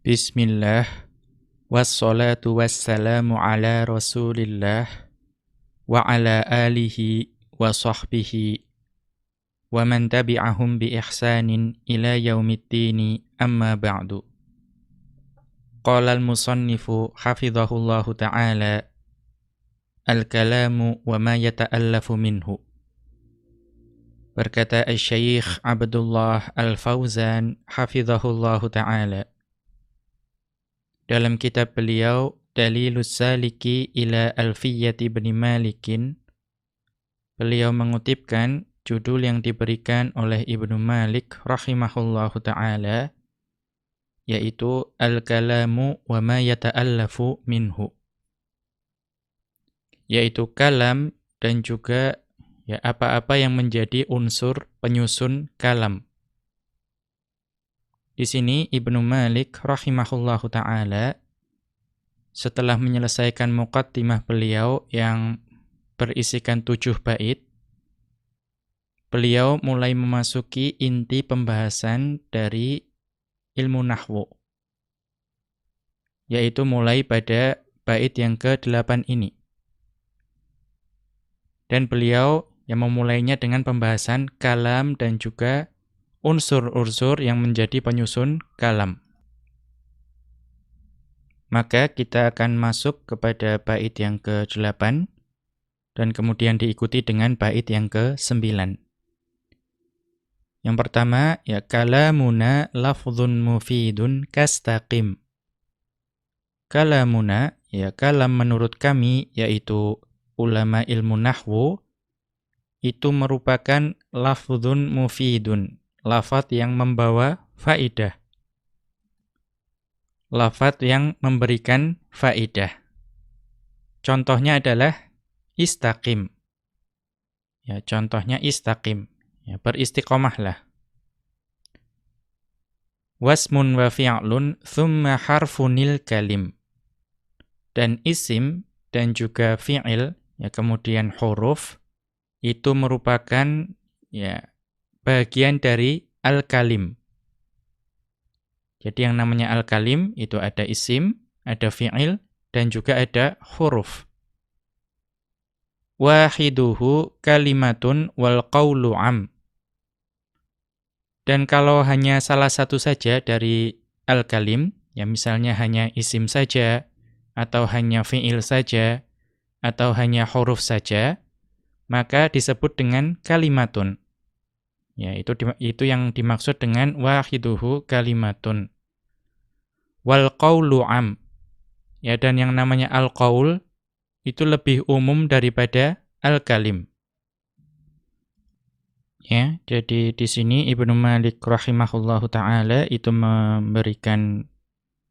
Bismillah Wassalatu wassalamu ala rasulillah Wa ala alihi wa sahbihi Wa man tabi'ahum bi ihsanin ila yaumiddini amma ba'du Qala al-musannifu hafidhahullahu ta'ala Al-kalamu wa ma yata'allafu minhu Berkata Al-Syeikh Abdullah Al-Fauzan hafizahullahu ta'ala dalam kitab beliau Dalilus Saliki ila Alfiyyati bin Malikin beliau mengutipkan judul yang diberikan oleh Ibnu Malik rahimahullahu taala yaitu Al-Kalamu wa ma yata'allafu minhu. Yaitu kalam dan juga ya apa-apa yang menjadi unsur penyusun kalam di sini Ibnu Malik rahimahullahu taala setelah menyelesaikan muqaddimah beliau yang berisikan tujuh bait, beliau mulai memasuki inti pembahasan dari ilmu nahwu. Yaitu mulai pada bait yang ke-8 ini. Dan beliau yang memulainya dengan pembahasan kalam dan juga unsur-unsur yang menjadi penyusun kalam. Maka kita akan masuk kepada bait yang ke-8 dan kemudian diikuti dengan bait yang ke-9. Yang pertama ya kalamuna lafdhun mufidun kastaqim. Kalamuna ya kalam menurut kami yaitu ulama ilmu nahwu itu merupakan lafdhun mufidun lafat yang membawa faidah. Lafat yang memberikan faidah. Contohnya adalah istaqim. Ya, contohnya istaqim. Ya, beristiqomahlah. Wasmun wa fi'lun thumma harfunil kalim. Dan isim dan juga fi'il, ya kemudian huruf, itu merupakan ya bagian dari al-kalim. Jadi yang namanya al-kalim itu ada isim, ada fi'il, dan juga ada huruf. Wahiduhu kalimatun wal qawlu am. Dan kalau hanya salah satu saja dari al-kalim, ya misalnya hanya isim saja, atau hanya fi'il saja, atau hanya huruf saja, maka disebut dengan kalimatun. Ya, itu itu yang dimaksud dengan wahiduhu kalimatun. Wal qaulu am. Ya, dan yang namanya al-qaul itu lebih umum daripada al-kalim. Ya, jadi di sini Ibnu Malik rahimahullahu taala itu memberikan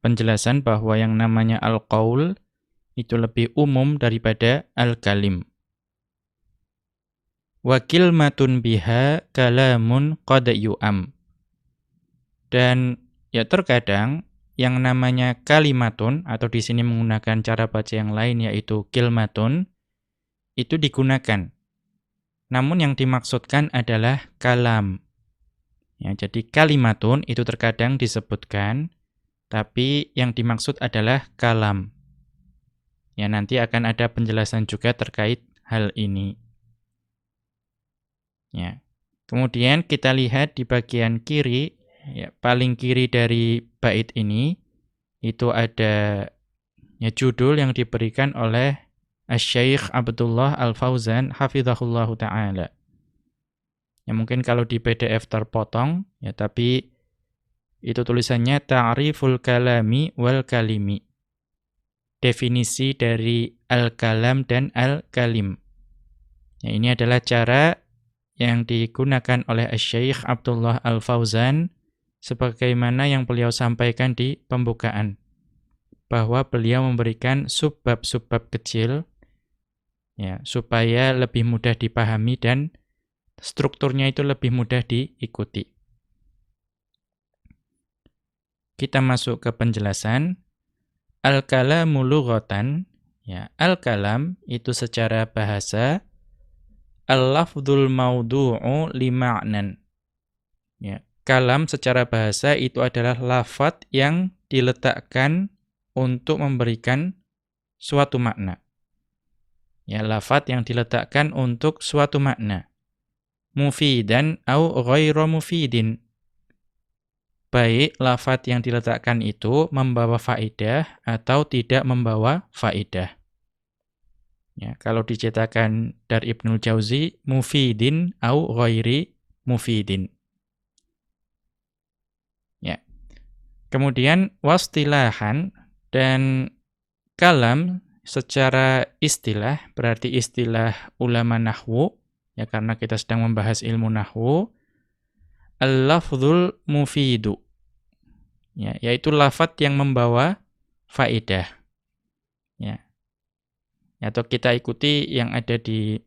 penjelasan bahwa yang namanya al-qaul itu lebih umum daripada al-kalim. Wakil matun biha kalamun qad yu'am. Dan ya terkadang yang namanya kalimatun atau di sini menggunakan cara baca yang lain yaitu kilmatun itu digunakan. Namun yang dimaksudkan adalah kalam. Ya, jadi kalimatun itu terkadang disebutkan tapi yang dimaksud adalah kalam. Ya nanti akan ada penjelasan juga terkait hal ini. Ya. Kemudian kita lihat di bagian kiri, ya, paling kiri dari bait ini, itu ada ya, judul yang diberikan oleh Asy-Syaikh Abdullah Al-Fauzan hafizahullahu taala. Ya mungkin kalau di PDF terpotong ya tapi itu tulisannya Ta'riful Kalami wal Kalimi. Definisi dari al-kalam dan al-kalim. Ya, ini adalah cara yang digunakan oleh Syekh Abdullah Al-Fauzan sebagaimana yang beliau sampaikan di pembukaan bahwa beliau memberikan subbab-subbab kecil ya supaya lebih mudah dipahami dan strukturnya itu lebih mudah diikuti. Kita masuk ke penjelasan al-kalamu lughatan ya al-kalam itu secara bahasa Al-lafdhul maudu'u lima'nan. Ya, kalam secara bahasa itu adalah lafat yang diletakkan untuk memberikan suatu makna. Ya, lafat yang diletakkan untuk suatu makna. Mufidan au ghairu mufidin. Baik lafat yang diletakkan itu membawa faedah atau tidak membawa faedah. Ya, kalau dicetakan dari Ibnu Jauzi, mufidin au ghairi mufidin. Ya. Kemudian wastilahan dan kalam secara istilah, berarti istilah ulama nahwu, ya karena kita sedang membahas ilmu nahwu, al-lafzul mufidu. Ya, yaitu lafat yang membawa faedah. Atau kita ikuti yang ada di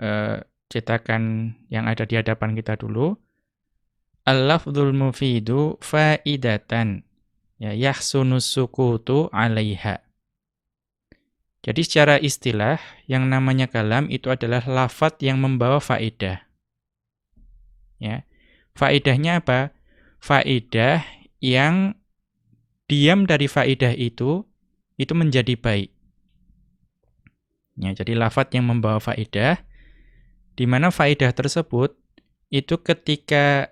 uh, cetakan yang ada di hadapan kita dulu. Al-lafzul mufidu faidatan. Ya, yahsunus sukutu 'alaiha. Jadi secara istilah, yang namanya kalam itu adalah lafat yang membawa faedah. Ya. Faedahnya apa? Faedah yang diam dari faedah itu, itu menjadi baik. Ya, jadi lafat yang membawa faedah, di mana faedah tersebut, itu ketika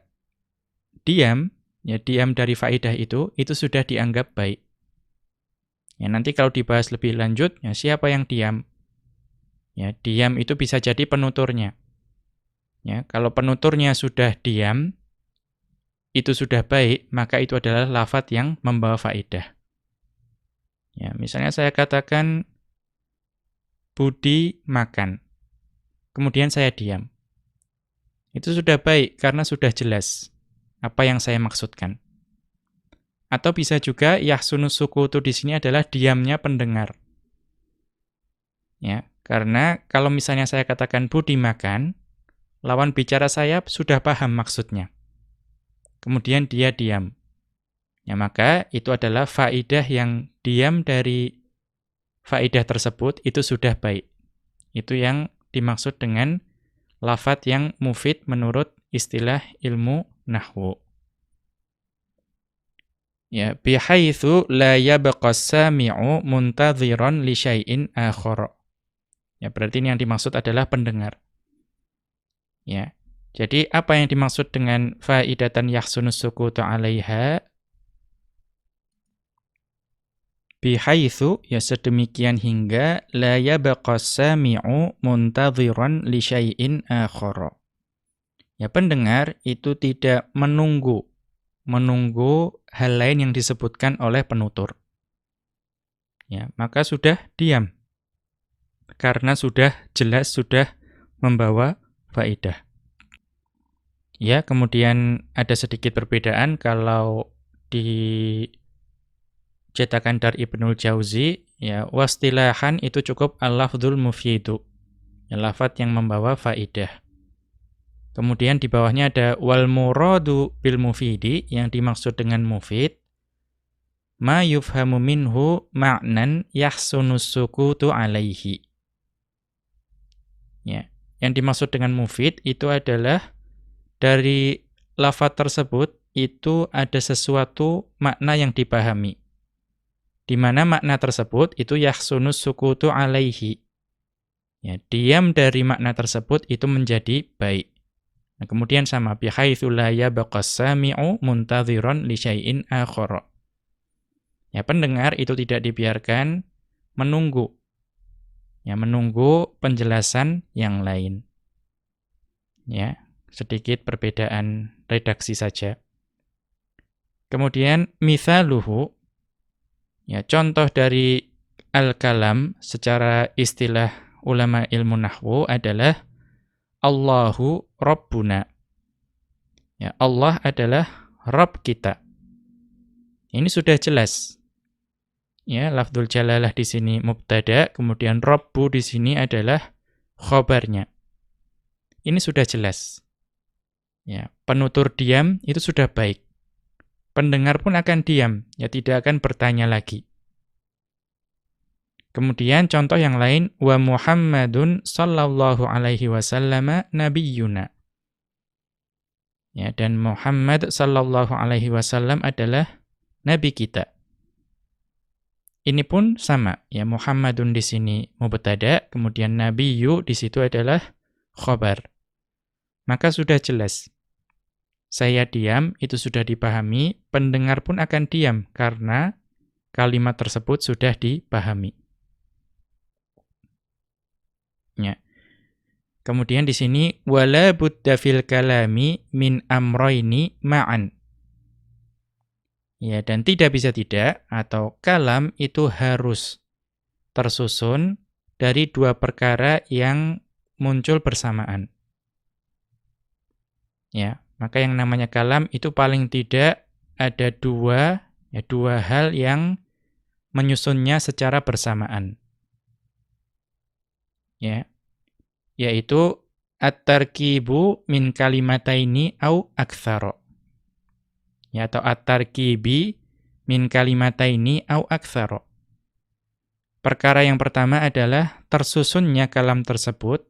diam, ya diam dari faedah itu, itu sudah dianggap baik. Ya, nanti kalau dibahas lebih lanjut, ya siapa yang diam? Ya, diam itu bisa jadi penuturnya. Ya, kalau penuturnya sudah diam, itu sudah baik, maka itu adalah lafat yang membawa faedah. Ya, misalnya saya katakan Budi makan. Kemudian saya diam. Itu sudah baik karena sudah jelas apa yang saya maksudkan. Atau bisa juga yahsunus sukutu di sini adalah diamnya pendengar. Ya, karena kalau misalnya saya katakan budi makan, lawan bicara saya sudah paham maksudnya. Kemudian dia diam. Ya, maka itu adalah faidah yang diam dari faidah tersebut itu sudah baik. Itu yang dimaksud dengan lafat yang mufid menurut istilah ilmu nahwu. Ya, bihaitsu la yabqa sami'u muntadhiran li syai'in akhar. Ya, berarti ini yang dimaksud adalah pendengar. Ya. Jadi apa yang dimaksud dengan faidatan yahsunus sukutu 'alaiha? Bihaitsu ya sedemikian hingga la yabqa sami'u muntadhiran li syai'in akhar. Ya pendengar itu tidak menunggu menunggu hal lain yang disebutkan oleh penutur. Ya, maka sudah diam. Karena sudah jelas sudah membawa faedah. Ya, kemudian ada sedikit perbedaan kalau di cetakan dari Ibnul Jauzi, ya, wastilahan itu cukup al-lafdzul mufidu. Ya, lafat yang membawa faedah. Kemudian di bawahnya ada wal muradu bil mufidi yang dimaksud dengan mufid ma yufhamu minhu ma'nan yahsunus sukutu alaihi. Ya, yang dimaksud dengan mufid itu adalah dari lafaz tersebut itu ada sesuatu makna yang dipahami. Di mana makna tersebut itu yahsunus sukutu alaihi. Ya, diam dari makna tersebut itu menjadi baik. Nah, kemudian sama bihaitsu la yabqa sami'u muntadhiran li syai'in akhar. Ya, pendengar itu tidak dibiarkan menunggu. Ya, menunggu penjelasan yang lain. Ya, sedikit perbedaan redaksi saja. Kemudian mithaluhu ya contoh dari al-kalam secara istilah ulama ilmu nahwu adalah Allahu Rabbuna. Ya, Allah adalah Rabb kita. Ini sudah jelas. Ya, lafzul jalalah di sini mubtada, kemudian Rabbu di sini adalah khobarnya. Ini sudah jelas. Ya, penutur diam itu sudah baik. Pendengar pun akan diam, ya tidak akan bertanya lagi. Kemudian contoh yang lain wa Muhammadun sallallahu alaihi wasallam nabiyyuna. Ya, dan Muhammad sallallahu alaihi wasallam adalah nabi kita. Ini pun sama, ya Muhammadun di sini mubtada, kemudian nabiyyu di situ adalah khobar. Maka sudah jelas. Saya diam, itu sudah dipahami, pendengar pun akan diam karena kalimat tersebut sudah dipahami. Ya. Kemudian di sini wala budda fil kalami min amroini ma'an. Ya, dan tidak bisa tidak atau kalam itu harus tersusun dari dua perkara yang muncul bersamaan. Ya, maka yang namanya kalam itu paling tidak ada dua ya dua hal yang menyusunnya secara bersamaan. Ya. Yaitu at-tarkibu min kalimataini au aktsara ya atau at-tarkibi min kalimataini au aktsara. Perkara yang pertama adalah tersusunnya kalam tersebut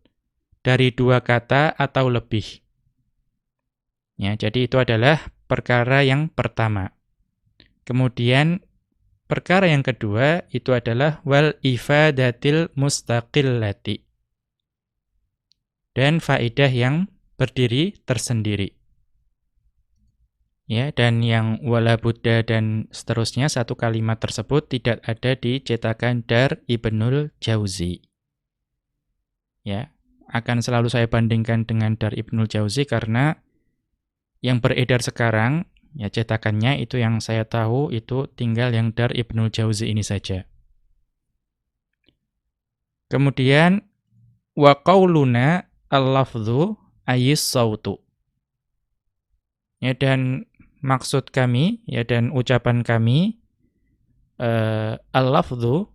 dari dua kata atau lebih. Ya, jadi itu adalah perkara yang pertama. Kemudian perkara yang kedua itu adalah wal ifadatil mustaqillati. Dan faidah yang berdiri tersendiri. Ya, dan yang wala Buddha dan seterusnya satu kalimat tersebut tidak ada di cetakan Dar Ibnul Jauzi. Ya, akan selalu saya bandingkan dengan Dar Ibnul Jauzi karena yang beredar sekarang ya cetakannya itu yang saya tahu itu tinggal yang Dar Ibnul Jauzi ini saja. Kemudian wa qauluna al-lafdhu ayis sautu. Ya dan maksud kami ya dan ucapan kami uh, al-lafdhu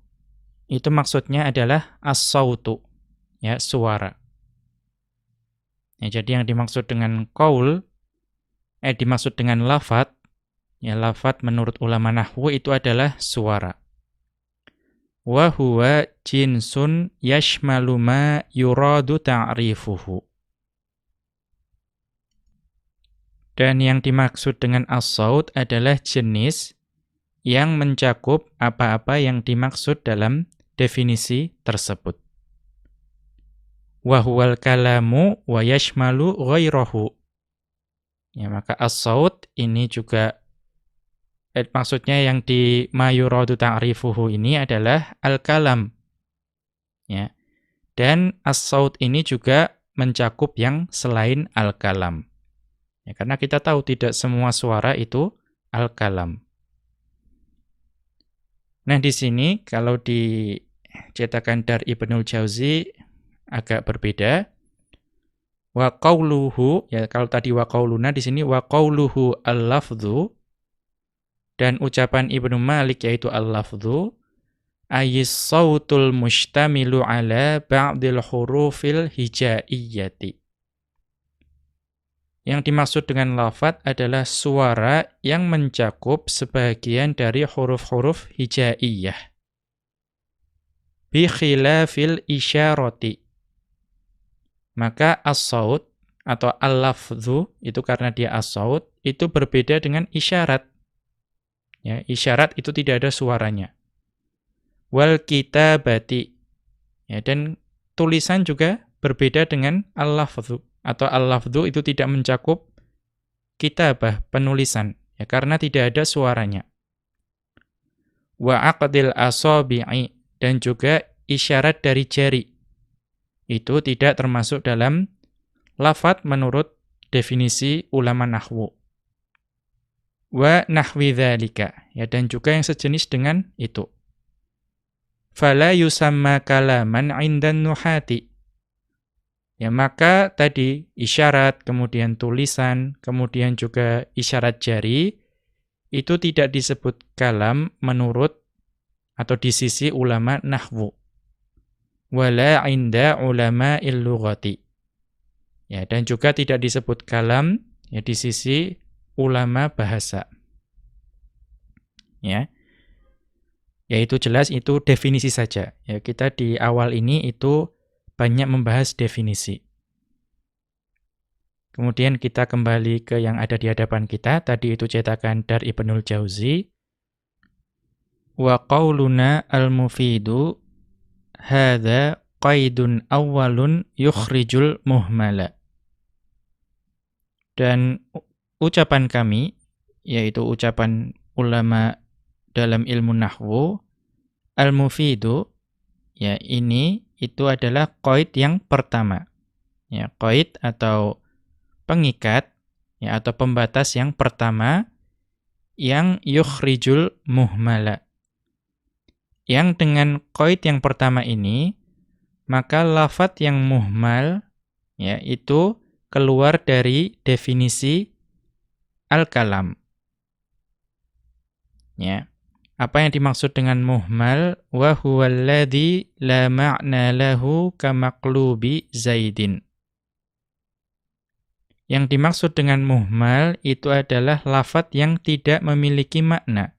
itu maksudnya adalah as-sautu ya suara. Ya, jadi yang dimaksud dengan qaul eh dimaksud dengan lafat ya lafat menurut ulama nahwu itu adalah suara. Wa huwa jinsun yashmalu ma yuradu ta'rifuhu. Dan yang dimaksud dengan as-saut adalah jenis yang mencakup apa-apa yang dimaksud dalam definisi tersebut. Wahuwal kalamu wa yashmalu ghairahu. Ya, maka as-saut ini juga eh, maksudnya yang di mayuradu ta'rifuhu ini adalah al-kalam. Ya. Dan as-saut ini juga mencakup yang selain al-kalam. Ya, karena kita tahu tidak semua suara itu al-kalam. Nah, di sini kalau dicetakan Dar Ibnul Jauzi agak berbeda. Wa qauluhu ya kalau tadi wa qauluna di sini wa qauluhu al-lafdhu dan ucapan Ibnu Malik yaitu al-lafdhu ayis sautul mustamilu ala ba'dil hurufil hijaiyyati yang dimaksud dengan lafat adalah suara yang mencakup sebagian dari huruf-huruf hijaiyah. Bi khilafil isyarati. Maka as-saut atau al-lafdhu itu karena dia as-saut itu berbeda dengan isyarat. Ya, isyarat itu tidak ada suaranya. Wal kitabati. Ya, dan tulisan juga berbeda dengan al-lafdhu atau al-lafdhu itu tidak mencakup kitabah, penulisan, ya karena tidak ada suaranya. Wa aqdil asabi'i dan juga isyarat dari jari. Itu tidak termasuk dalam lafat menurut definisi ulama nahwu. Wa nahwi dzalika, ya dan juga yang sejenis dengan itu. Fala yusamma kalaman 'indan nuhati Ya maka tadi isyarat, kemudian tulisan, kemudian juga isyarat jari itu tidak disebut kalam menurut atau di sisi ulama nahwu. Wala inda ulama illughati. Ya, dan juga tidak disebut kalam ya di sisi ulama bahasa. Ya. Ya itu jelas itu definisi saja. Ya, kita di awal ini itu banyak membahas definisi. Kemudian kita kembali ke yang ada di hadapan kita. Tadi itu cetakan dari Ibnul Jauzi. Wa qawluna al-mufidu hadha qaidun awalun yukhrijul muhmala. Dan ucapan kami, yaitu ucapan ulama dalam ilmu nahwu, al-mufidu, ya ini itu adalah qaid yang pertama. Ya, qaid atau pengikat ya atau pembatas yang pertama yang yukhrijul muhmala. Yang dengan qaid yang pertama ini maka lafat yang muhmal ya itu keluar dari definisi al-kalam. Ya. Apa yang dimaksud dengan muhmal? Wa huwallazi la ma'na lahu kamaqlubi Zaidin. Yang dimaksud dengan muhmal itu adalah lafat yang tidak memiliki makna.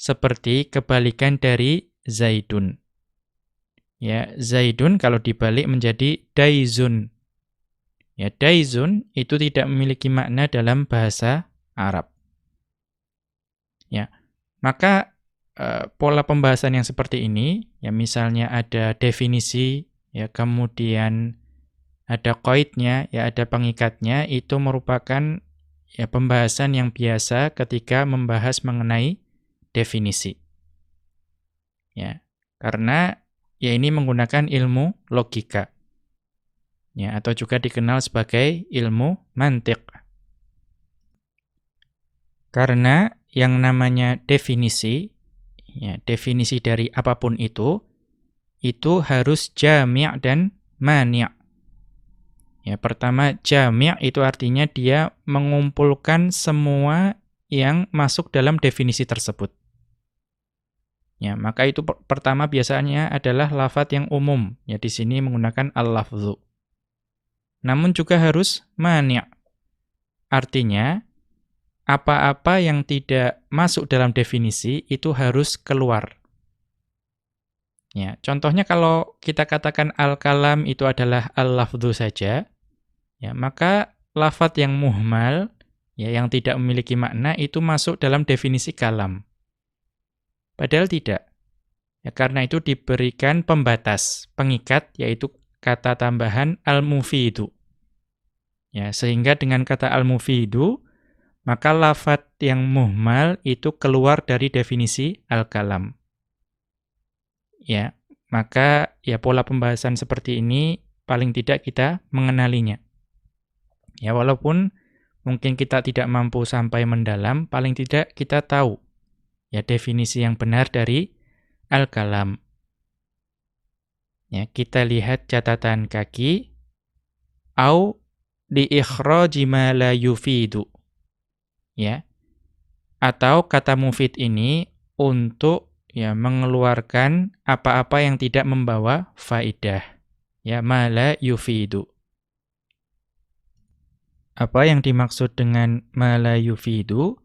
Seperti kebalikan dari Zaidun. Ya, Zaidun kalau dibalik menjadi Daizun. Ya, Daizun itu tidak memiliki makna dalam bahasa Arab. Ya. Maka uh, pola pembahasan yang seperti ini, ya misalnya ada definisi, ya kemudian ada koidnya, ya ada pengikatnya, itu merupakan ya pembahasan yang biasa ketika membahas mengenai definisi. Ya, karena ya ini menggunakan ilmu logika. Ya, atau juga dikenal sebagai ilmu mantik. Karena yang namanya definisi, ya, definisi dari apa pun itu, itu harus jami' dan mani'. Ya, pertama jami' itu artinya dia mengumpulkan semua yang masuk dalam definisi tersebut. Ya, maka itu per pertama biasanya adalah lafat yang umum. Ya, di sini menggunakan al-lafzu. Namun juga harus mani'. Artinya apa-apa yang tidak masuk dalam definisi itu harus keluar. Ya, contohnya kalau kita katakan al-kalam itu adalah al-lafdhu saja, ya, maka lafat yang muhmal, ya, yang tidak memiliki makna itu masuk dalam definisi kalam. Padahal tidak. Ya, karena itu diberikan pembatas, pengikat, yaitu kata tambahan al-mufidu. Ya, sehingga dengan kata al-mufidu, maka lafat yang muhmal itu keluar dari definisi al-kalam. Ya, maka ya pola pembahasan seperti ini paling tidak kita mengenalinya. Ya, walaupun mungkin kita tidak mampu sampai mendalam, paling tidak kita tahu ya definisi yang benar dari al-kalam. Ya, kita lihat catatan kaki au di ikhraji ma la yufidu ya. Atau kata mufid ini untuk ya mengeluarkan apa-apa yang tidak membawa faidah. Ya, mala yufidu. Apa yang dimaksud dengan mala yufidu?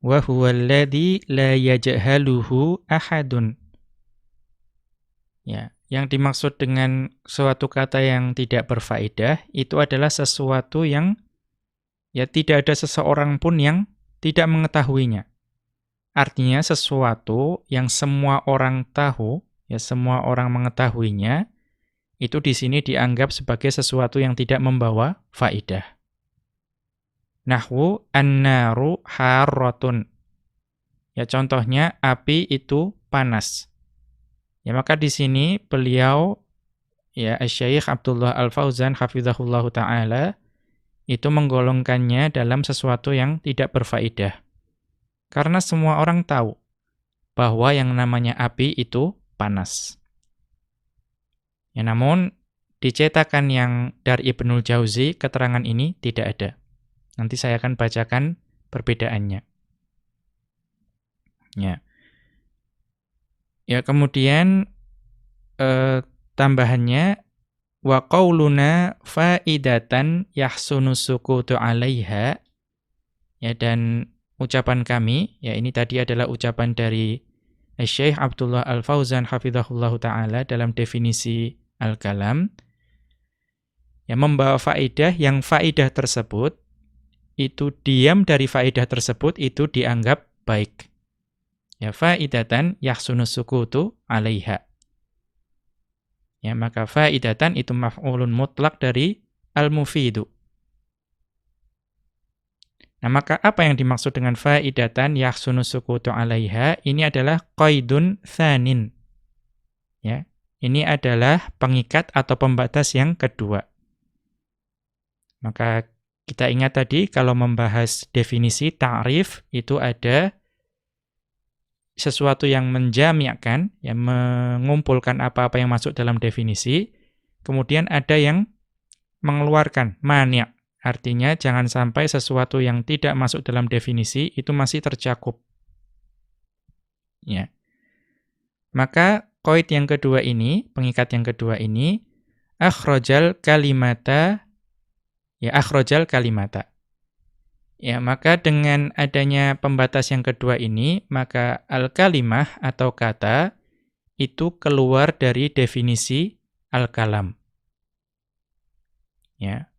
Wa huwa alladhi la yajhaluhu ahadun. Ya, yang dimaksud dengan suatu kata yang tidak berfaedah itu adalah sesuatu yang ya tidak ada seseorang pun yang tidak mengetahuinya. Artinya sesuatu yang semua orang tahu, ya semua orang mengetahuinya, itu di sini dianggap sebagai sesuatu yang tidak membawa faidah. Nahwu an-naru harratun. Ya contohnya api itu panas. Ya maka di sini beliau ya Syekh Abdullah Al-Fauzan hafizahullahu taala itu menggolongkannya dalam sesuatu yang tidak berfaedah. Karena semua orang tahu bahwa yang namanya api itu panas. Ya, namun dicetakan yang dari Ibnul Jauzi keterangan ini tidak ada. Nanti saya akan bacakan perbedaannya. Ya. Ya, kemudian eh, tambahannya wa qauluna faidatan yahsunu sukutu 'alaiha ya dan ucapan kami ya ini tadi adalah ucapan dari Syekh Abdullah Al-Fauzan hafizahullahu taala dalam definisi al-kalam Ya, membawa faidah yang faidah tersebut itu diam dari faidah tersebut itu dianggap baik. Ya faidatan yahsunu sukutu 'alaiha. Ya maka faidatan itu maf'ulun mutlak dari al-mufidu. Nah, maka apa yang dimaksud dengan faidatan yahsunu sukutu 'alaiha? Ini adalah qaidun tsanin. Ya. Ini adalah pengikat atau pembatas yang kedua. Maka kita ingat tadi kalau membahas definisi ta'rif itu ada sesuatu yang menjamiakan, yang mengumpulkan apa-apa yang masuk dalam definisi, kemudian ada yang mengeluarkan maniak. Artinya jangan sampai sesuatu yang tidak masuk dalam definisi itu masih tercakup. Ya. Maka koid yang kedua ini, pengikat yang kedua ini akhrajal kalimata ya akhrajal kalimata. Ya, maka dengan adanya pembatas yang kedua ini, maka al-kalimah atau kata itu keluar dari definisi al-kalam. Ya.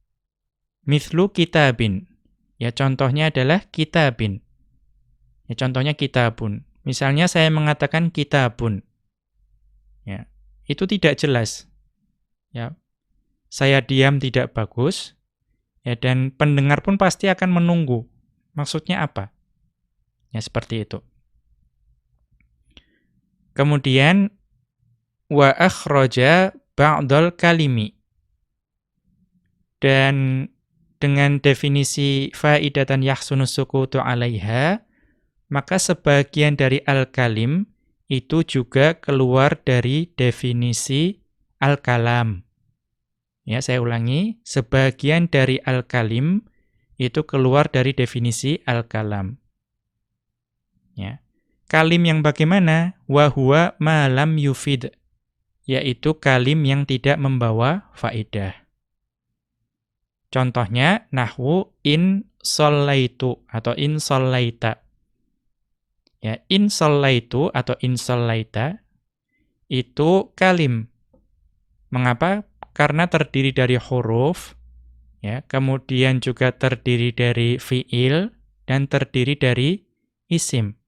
Mithlu kitabin. Ya, contohnya adalah kitabin. Ya, contohnya kitabun. Misalnya saya mengatakan kitabun. Ya, itu tidak jelas. Ya. Saya diam tidak bagus, Ya, dan pendengar pun pasti akan menunggu. Maksudnya apa? Ya, seperti itu. Kemudian wa akhraja ba'dal kalimi. Dan dengan definisi faidatan yahsunu sukutu 'alaiha, maka sebagian dari al-kalim itu juga keluar dari definisi al-kalam. Ya, saya ulangi, sebagian dari al-kalim itu keluar dari definisi al-kalam. Ya. Kalim yang bagaimana? Wa huwa ma lam yufid, yaitu kalim yang tidak membawa faedah. Contohnya nahwu in sallaitu atau in sallaita. Ya, in sallaitu atau in sallaita itu kalim. Mengapa? Karena terdiri dari huruf, ya, kemudian juga terdiri dari fiil dan terdiri dari isim.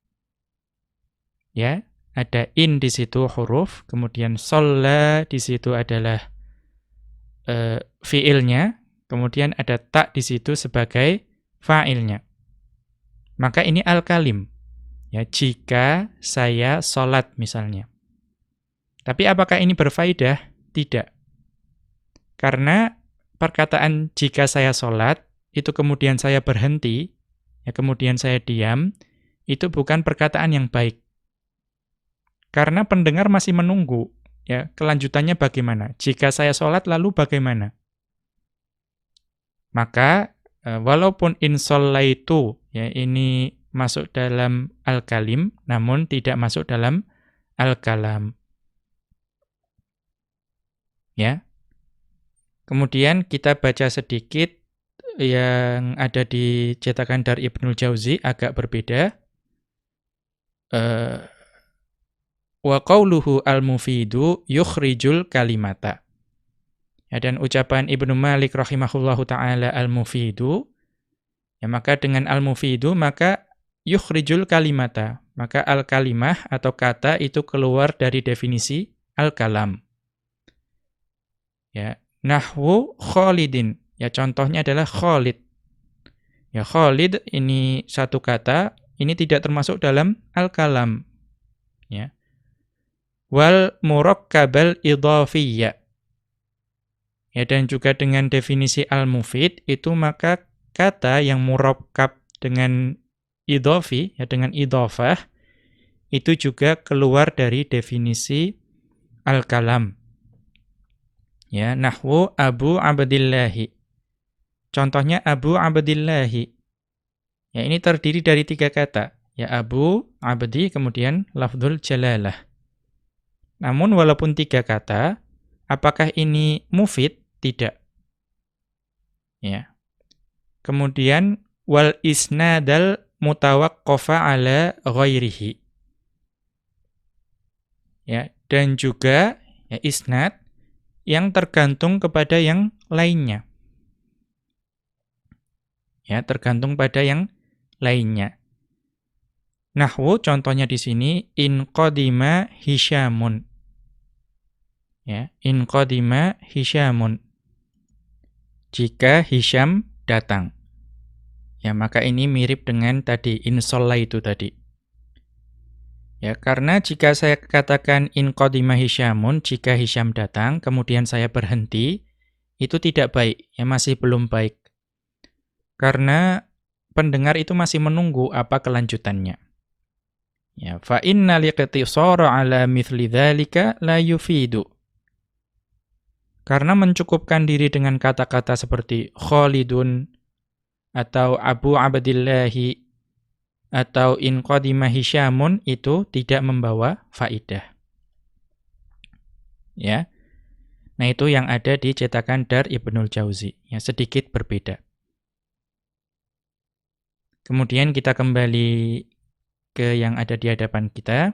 Ya, ada in di situ huruf, kemudian sholla di situ adalah uh, fiilnya, kemudian ada tak di situ sebagai fa'ilnya. Maka ini al-kalim. Ya, jika saya sholat misalnya. Tapi apakah ini berfaidah? Tidak. Karena perkataan jika saya sholat, itu kemudian saya berhenti, ya kemudian saya diam, itu bukan perkataan yang baik. Karena pendengar masih menunggu, ya kelanjutannya bagaimana. Jika saya sholat lalu bagaimana? Maka e, walaupun itu ya ini masuk dalam al-kalim, namun tidak masuk dalam al-kalam. Ya, Kemudian kita baca sedikit yang ada di cetakan dari Ibnul Jauzi agak berbeda. Uh, wa qawluhu al-mufidu yukhrijul kalimata. Ya, dan ucapan Ibnu Malik rahimahullahu taala al-mufidu ya maka dengan al-mufidu maka yukhrijul kalimata. Maka al-kalimah atau kata itu keluar dari definisi al-kalam. Ya, Nahwu Khalidin. Ya contohnya adalah Khalid. Ya Khalid ini satu kata, ini tidak termasuk dalam al-kalam. Ya. Wal murakkabal idhafiyya. Ya dan juga dengan definisi al-mufid itu maka kata yang murakkab dengan idhafi ya dengan idhafah itu juga keluar dari definisi al-kalam. Ya, nahwu Abu Abdillahi. Contohnya Abu Abdillahi. Ya, ini terdiri dari tiga kata. Ya, Abu, Abdi, kemudian lafzul jalalah. Namun walaupun tiga kata, apakah ini mufid? Tidak. Ya. Kemudian wal isnadal mutawaqqafa ala ghairihi. Ya, dan juga ya isnad yang tergantung kepada yang lainnya. Ya, tergantung pada yang lainnya. Nahwu contohnya di sini in qadima Hisyamun. Ya, in qadima Hisyamun. Jika Hisyam datang. Ya, maka ini mirip dengan tadi in itu tadi. Ya, karena jika saya katakan in qadima Hisyamun, jika Hisyam datang kemudian saya berhenti, itu tidak baik, ya masih belum baik. Karena pendengar itu masih menunggu apa kelanjutannya. Ya, fa inna liqtisara ala mithli dzalika la yufidu. Karena mencukupkan diri dengan kata-kata seperti Khalidun atau Abu Abdillahi atau in qadima Hisyamun itu tidak membawa faidah. Ya. Nah, itu yang ada di cetakan Dar Ibnul Jauzi, yang sedikit berbeda. Kemudian kita kembali ke yang ada di hadapan kita.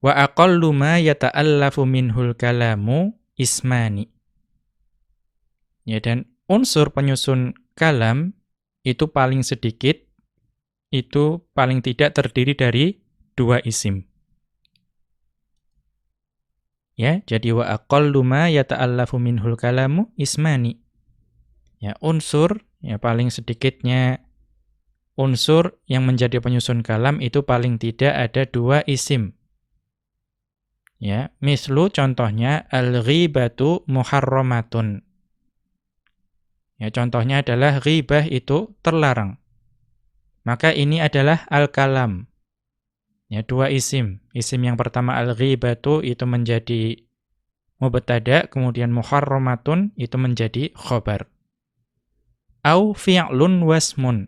Wa aqallu ma yata'allafu minhul kalamu ismani. Ya dan unsur penyusun kalam itu paling sedikit itu paling tidak terdiri dari dua isim. Ya, jadi wa aqallu ma yata'allafu minhul kalamu ismani. Ya, unsur Ya, paling sedikitnya unsur yang menjadi penyusun kalam itu paling tidak ada dua isim. Ya, mislu contohnya al-ghibatu muharramatun. Ya, contohnya adalah ghibah itu terlarang. Maka ini adalah al-kalam. Ya, dua isim. Isim yang pertama al-ghibatu itu menjadi mubtada, kemudian muharramatun itu menjadi khobar au fi'lun wasmun.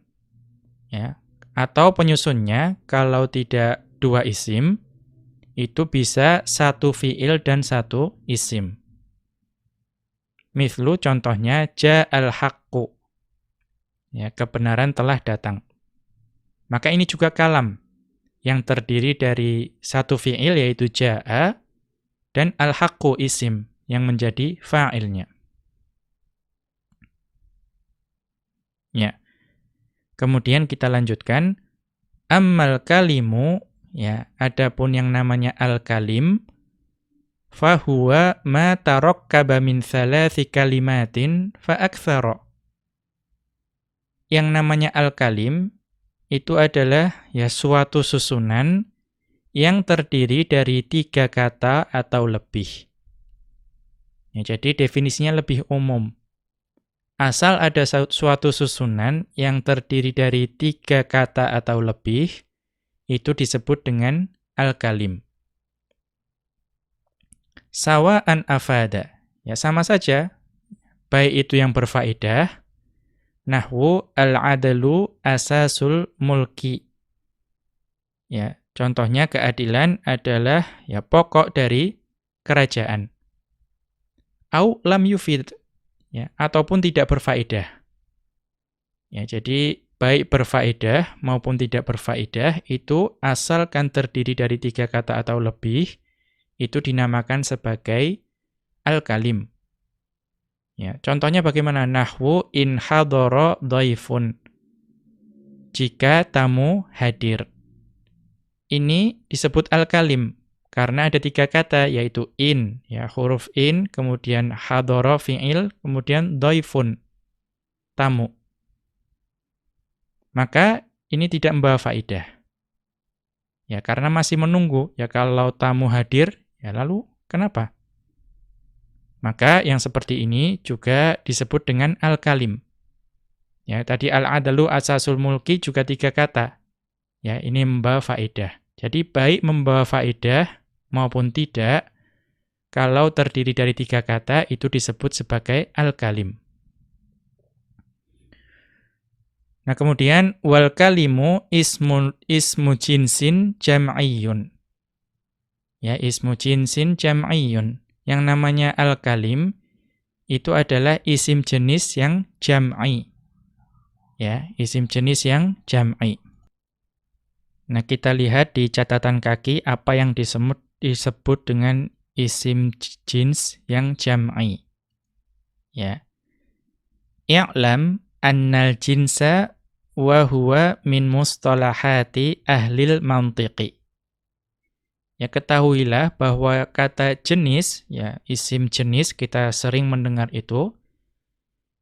Ya. Atau penyusunnya kalau tidak dua isim itu bisa satu fi'il dan satu isim. Mithlu contohnya ja'al haqqu. Ya, kebenaran telah datang. Maka ini juga kalam yang terdiri dari satu fi'il yaitu ja'a dan al-haqqu isim yang menjadi fa'ilnya. Ya. Kemudian kita lanjutkan ammal kalimu ya, adapun yang namanya al-kalim fahuwa ma tarakkaba min thalathi kalimatin fa aktsara. Yang namanya al-kalim itu adalah ya suatu susunan yang terdiri dari tiga kata atau lebih. Ya, jadi definisinya lebih umum. Asal ada suatu susunan yang terdiri dari tiga kata atau lebih, itu disebut dengan al-kalim. Sawa'an afada. Ya sama saja, baik itu yang berfaedah, nahwu al-adalu asasul mulki. Ya, contohnya keadilan adalah ya pokok dari kerajaan. Au lam yufid ya ataupun tidak berfaedah. Ya, jadi baik berfaedah maupun tidak berfaedah itu asalkan terdiri dari tiga kata atau lebih itu dinamakan sebagai al-kalim. Ya, contohnya bagaimana nahwu in hadara dhaifun. Jika tamu hadir. Ini disebut al-kalim karena ada tiga kata, yaitu in, ya huruf in, kemudian hadoro fi'il, kemudian doifun, tamu. Maka ini tidak membawa faidah. Ya, karena masih menunggu. Ya, kalau tamu hadir, ya lalu kenapa? Maka yang seperti ini juga disebut dengan al-kalim. Ya, tadi al-adalu asasul mulki juga tiga kata. Ya, ini membawa faedah. Jadi baik membawa faedah maupun tidak, kalau terdiri dari tiga kata itu disebut sebagai al-kalim. Nah kemudian wal kalimu ismu ismu jinsin jam'iyun. Ya ismu jinsin jam'iyun. Yang namanya al-kalim itu adalah isim jenis yang jam'i. Ya, isim jenis yang jam'i. Nah, kita lihat di catatan kaki apa yang disebut disebut dengan isim jins yang jam'i. Ya. I'lam annal jinsa wa huwa min mustalahati ahlil mantiqi. Ya ketahuilah bahwa kata jenis, ya isim jenis kita sering mendengar itu,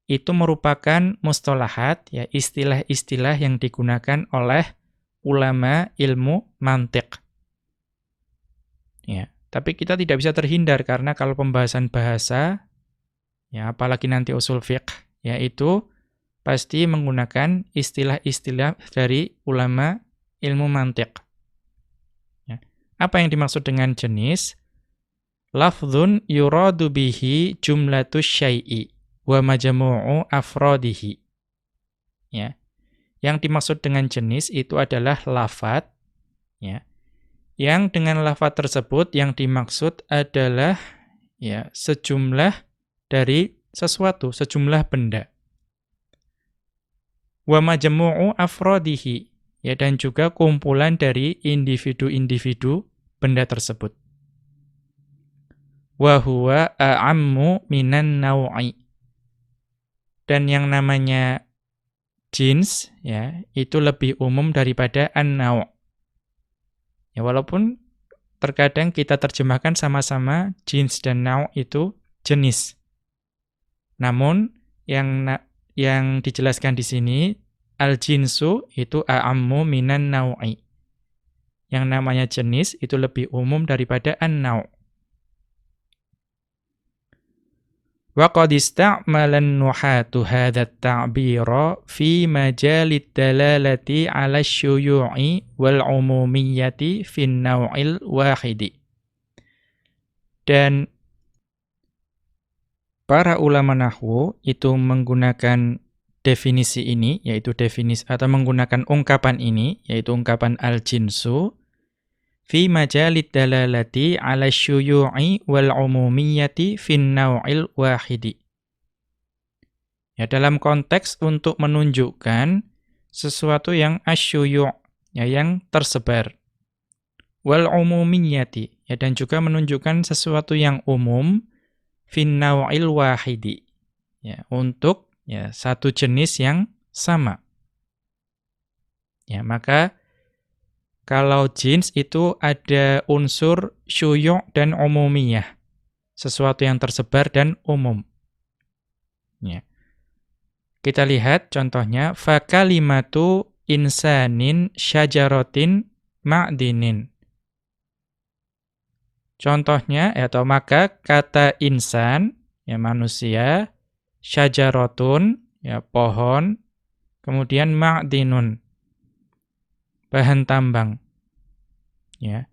itu merupakan mustalahat, ya istilah-istilah yang digunakan oleh ulama ilmu mantik. Ya, tapi kita tidak bisa terhindar karena kalau pembahasan bahasa, ya apalagi nanti usul fiqh, yaitu pasti menggunakan istilah-istilah dari ulama ilmu mantik. Apa yang dimaksud dengan jenis? Lafzun yuradu bihi jumlatus syai'i wa majmu'u afrodihi. Ya. Yang dimaksud dengan jenis itu adalah lafat, ya. Yang dengan lafat tersebut yang dimaksud adalah ya sejumlah dari sesuatu, sejumlah benda. Wa majmu'u afrodihi, ya dan juga kumpulan dari individu-individu benda tersebut. Wa huwa a'ammu minan naw'i. Dan yang namanya jins ya itu lebih umum daripada an-nau'. Ya walaupun terkadang kita terjemahkan sama-sama jins dan nau' itu jenis. Namun yang yang dijelaskan di sini Al-jinsu itu a'ammu minan nau'i. Yang namanya jenis itu lebih umum daripada an-naw. Wa qad ista'mala nuhatu hadha at-ta'bira fi majalid dalalati 'ala syuyu'i wal 'umumiyyati fin naw'il wahidi. Dan para ulama nahwu itu menggunakan definisi ini yaitu definisi atau menggunakan ungkapan ini yaitu ungkapan al-jinsu fi majalid dalalati ala syuyu'i wal umumiyati fin naw'il wahidi. Ya, dalam konteks untuk menunjukkan sesuatu yang asyuyu' ya yang tersebar. Wal umumiyati ya dan juga menunjukkan sesuatu yang umum fin naw'il wahidi. Ya, untuk ya satu jenis yang sama. Ya, maka kalau jins itu ada unsur syuyu' dan umumiyah. Sesuatu yang tersebar dan umum. Ya. Kita lihat contohnya. Fakalimatu insanin syajaratin ma'dinin. Contohnya, atau maka kata insan, ya manusia, syajaratun, ya pohon, kemudian ma'dinun, bahan tambang. Ya.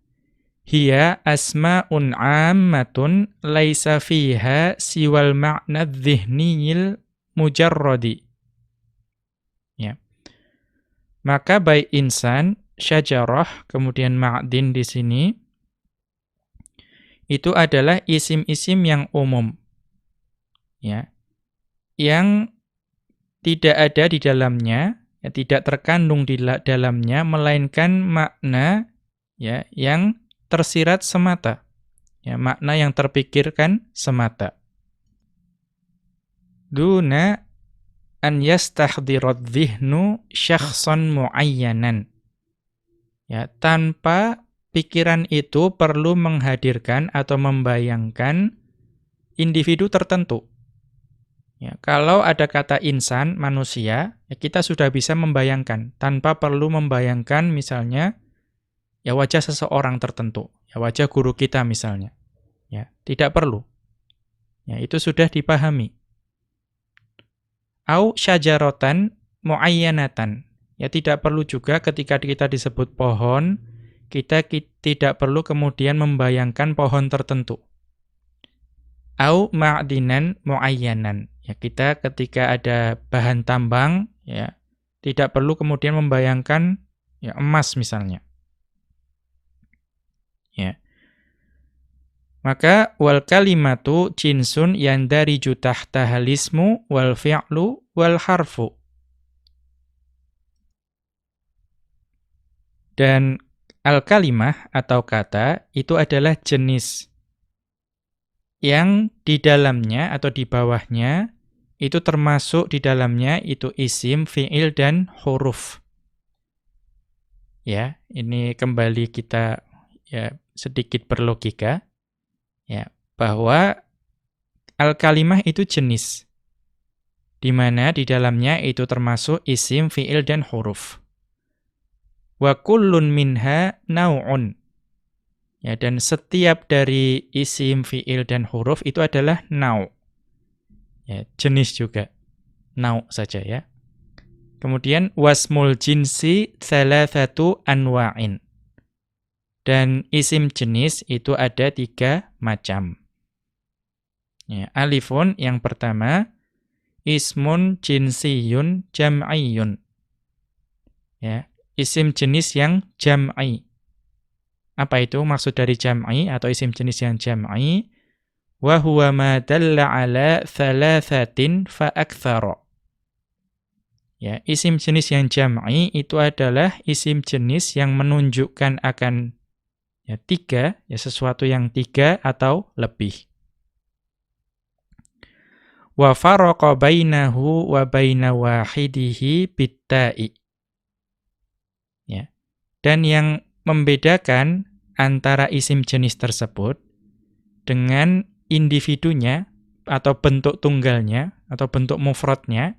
Hiya asma'un 'ammatun laisa fiha siwal ma'na dhihniyil mujarradi. Ya. Maka baik insan, syajarah, kemudian ma'din di sini itu adalah isim-isim yang umum. Ya. Yang tidak ada di dalamnya ya, tidak terkandung di dalamnya melainkan makna ya yang tersirat semata ya makna yang terpikirkan semata. Duna an yastahdirat dhihnu syakhsan muayyanan. Ya tanpa pikiran itu perlu menghadirkan atau membayangkan individu tertentu Ya, kalau ada kata insan, manusia, ya kita sudah bisa membayangkan tanpa perlu membayangkan misalnya ya wajah seseorang tertentu, ya wajah guru kita misalnya. Ya, tidak perlu. Ya, itu sudah dipahami. Au syajaratan muayyanatan. Ya tidak perlu juga ketika kita disebut pohon, kita tidak perlu kemudian membayangkan pohon tertentu. Au ma'dinan muayyanan Ya, kita ketika ada bahan tambang ya tidak perlu kemudian membayangkan ya emas misalnya. Ya. Maka wal kalimatu jinsun yang dari jutah tahalismu wal fi'lu wal harfu. Dan al kalimah atau kata itu adalah jenis. Yang di dalamnya atau di bawahnya itu termasuk di dalamnya itu isim, fi'il dan huruf. Ya, ini kembali kita ya sedikit berlogika ya bahwa al-kalimah itu jenis di mana di dalamnya itu termasuk isim, fi'il dan huruf. Wa kullun minha nau'un. Ya, dan setiap dari isim, fi'il dan huruf itu adalah nau' Ya, jenis juga. Nau saja ya. Kemudian wasmul jinsi satu anwa'in. Dan isim jenis itu ada tiga macam. Ya, alifun yang pertama ismun jinsiyun jam'iyun. Ya, isim jenis yang jam'i. Apa itu maksud dari jam'i atau isim jenis yang jam'i? wa huwa ma dalla ala thalathatin fa akthara. Ya, isim jenis yang jam'i itu adalah isim jenis yang menunjukkan akan ya tiga, ya sesuatu yang tiga atau lebih. Wa faraqa bainahu wa baina wahidihi bitta'i. Ya. Dan yang membedakan antara isim jenis tersebut dengan individunya atau bentuk tunggalnya atau bentuk mufradnya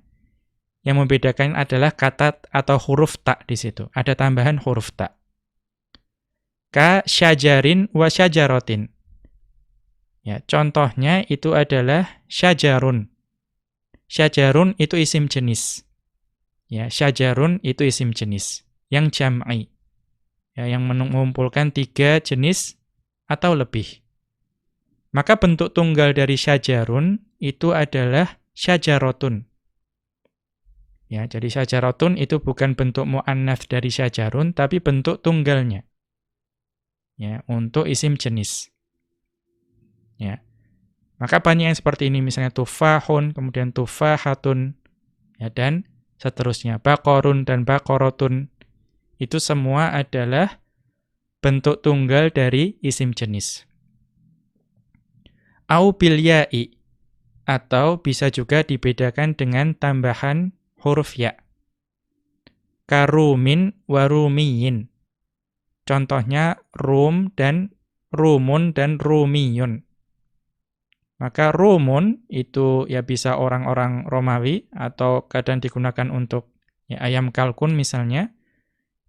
yang membedakan adalah kata atau huruf tak di situ. Ada tambahan huruf tak. Ka syajarin wa syajaratin. Ya, contohnya itu adalah syajarun. Syajarun itu isim jenis. Ya, syajarun itu isim jenis yang jam'i. Ya, yang mengumpulkan tiga jenis atau lebih. Maka bentuk tunggal dari syajarun itu adalah syajarotun. Ya, jadi syajarotun itu bukan bentuk mu'annats dari syajarun, tapi bentuk tunggalnya. Ya, untuk isim jenis. Ya. Maka banyak yang seperti ini, misalnya tufahun, kemudian tufahatun, ya, dan seterusnya. Bakorun dan bakorotun, itu semua adalah bentuk tunggal dari isim jenis au bil ya'i atau bisa juga dibedakan dengan tambahan huruf ya. Karumin warumiyin. Contohnya rum dan rumun dan rumiyun. Maka rumun itu ya bisa orang-orang Romawi atau kadang digunakan untuk ya, ayam kalkun misalnya.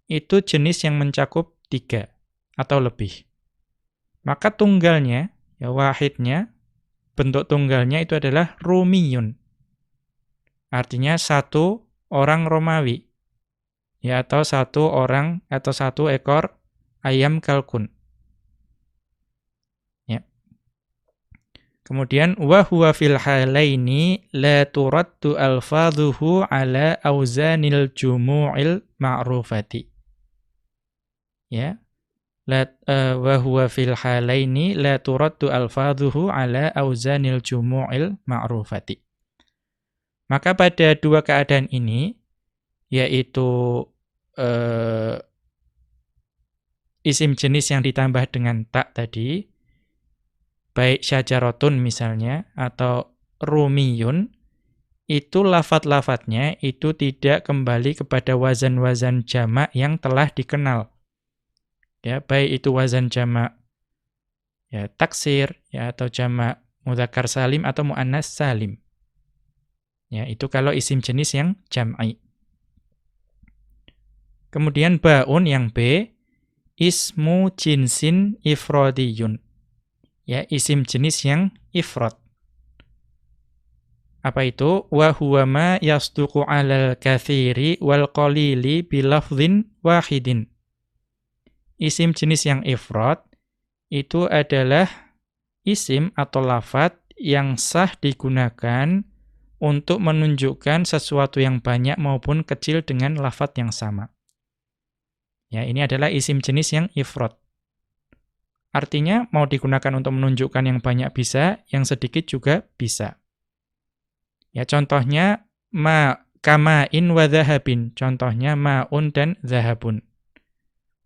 Itu jenis yang mencakup tiga atau lebih. Maka tunggalnya ya wahidnya bentuk tunggalnya itu adalah rumiyun. Artinya satu orang Romawi. Ya atau satu orang atau satu ekor ayam kalkun. Ya. Kemudian wa huwa fil halaini la turaddu alfadhuhu ala auzanil jumu'il ma'rufati. Ya la uh, wa huwa fil halaini la turaddu alfadhuhu ala auzanil jumu'il ma'rufati. Maka pada dua keadaan ini yaitu uh, isim jenis yang ditambah dengan tak tadi baik syajaratun misalnya atau rumiyun itu lafat-lafatnya itu tidak kembali kepada wazan-wazan jamak yang telah dikenal ya baik itu wazan jamak ya taksir ya atau jamak mudzakkar salim atau muannas salim. Ya, itu kalau isim jenis yang jam'i. Kemudian baun yang B ismu jinsin ifradiyun. Ya, isim jenis yang ifrad. Apa itu? Wa huwa ma yasduqu 'alal katsiri wal qalili bilafdhin wahidin. Isim jenis yang ifrad itu adalah isim atau lafat yang sah digunakan untuk menunjukkan sesuatu yang banyak maupun kecil dengan lafat yang sama. Ya, ini adalah isim jenis yang ifrad. Artinya mau digunakan untuk menunjukkan yang banyak bisa, yang sedikit juga bisa. Ya, contohnya ma kama'in wa dhahabin. Contohnya ma'un dan zahabun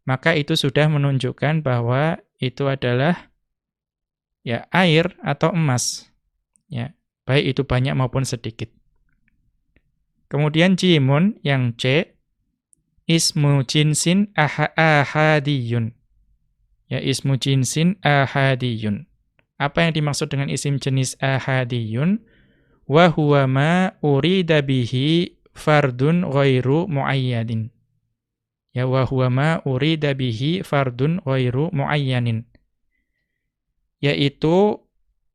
maka itu sudah menunjukkan bahwa itu adalah ya air atau emas. Ya, baik itu banyak maupun sedikit. Kemudian jimun yang C ismu jinsin aha ahadiyun. Ya ismu jinsin ahadiyun. Apa yang dimaksud dengan isim jenis ahadiyun? Wa huwa ma urida bihi fardun ghairu muayyadin. Ya wa huwa ma urida bihi fardun ghairu muayyanin. Yaitu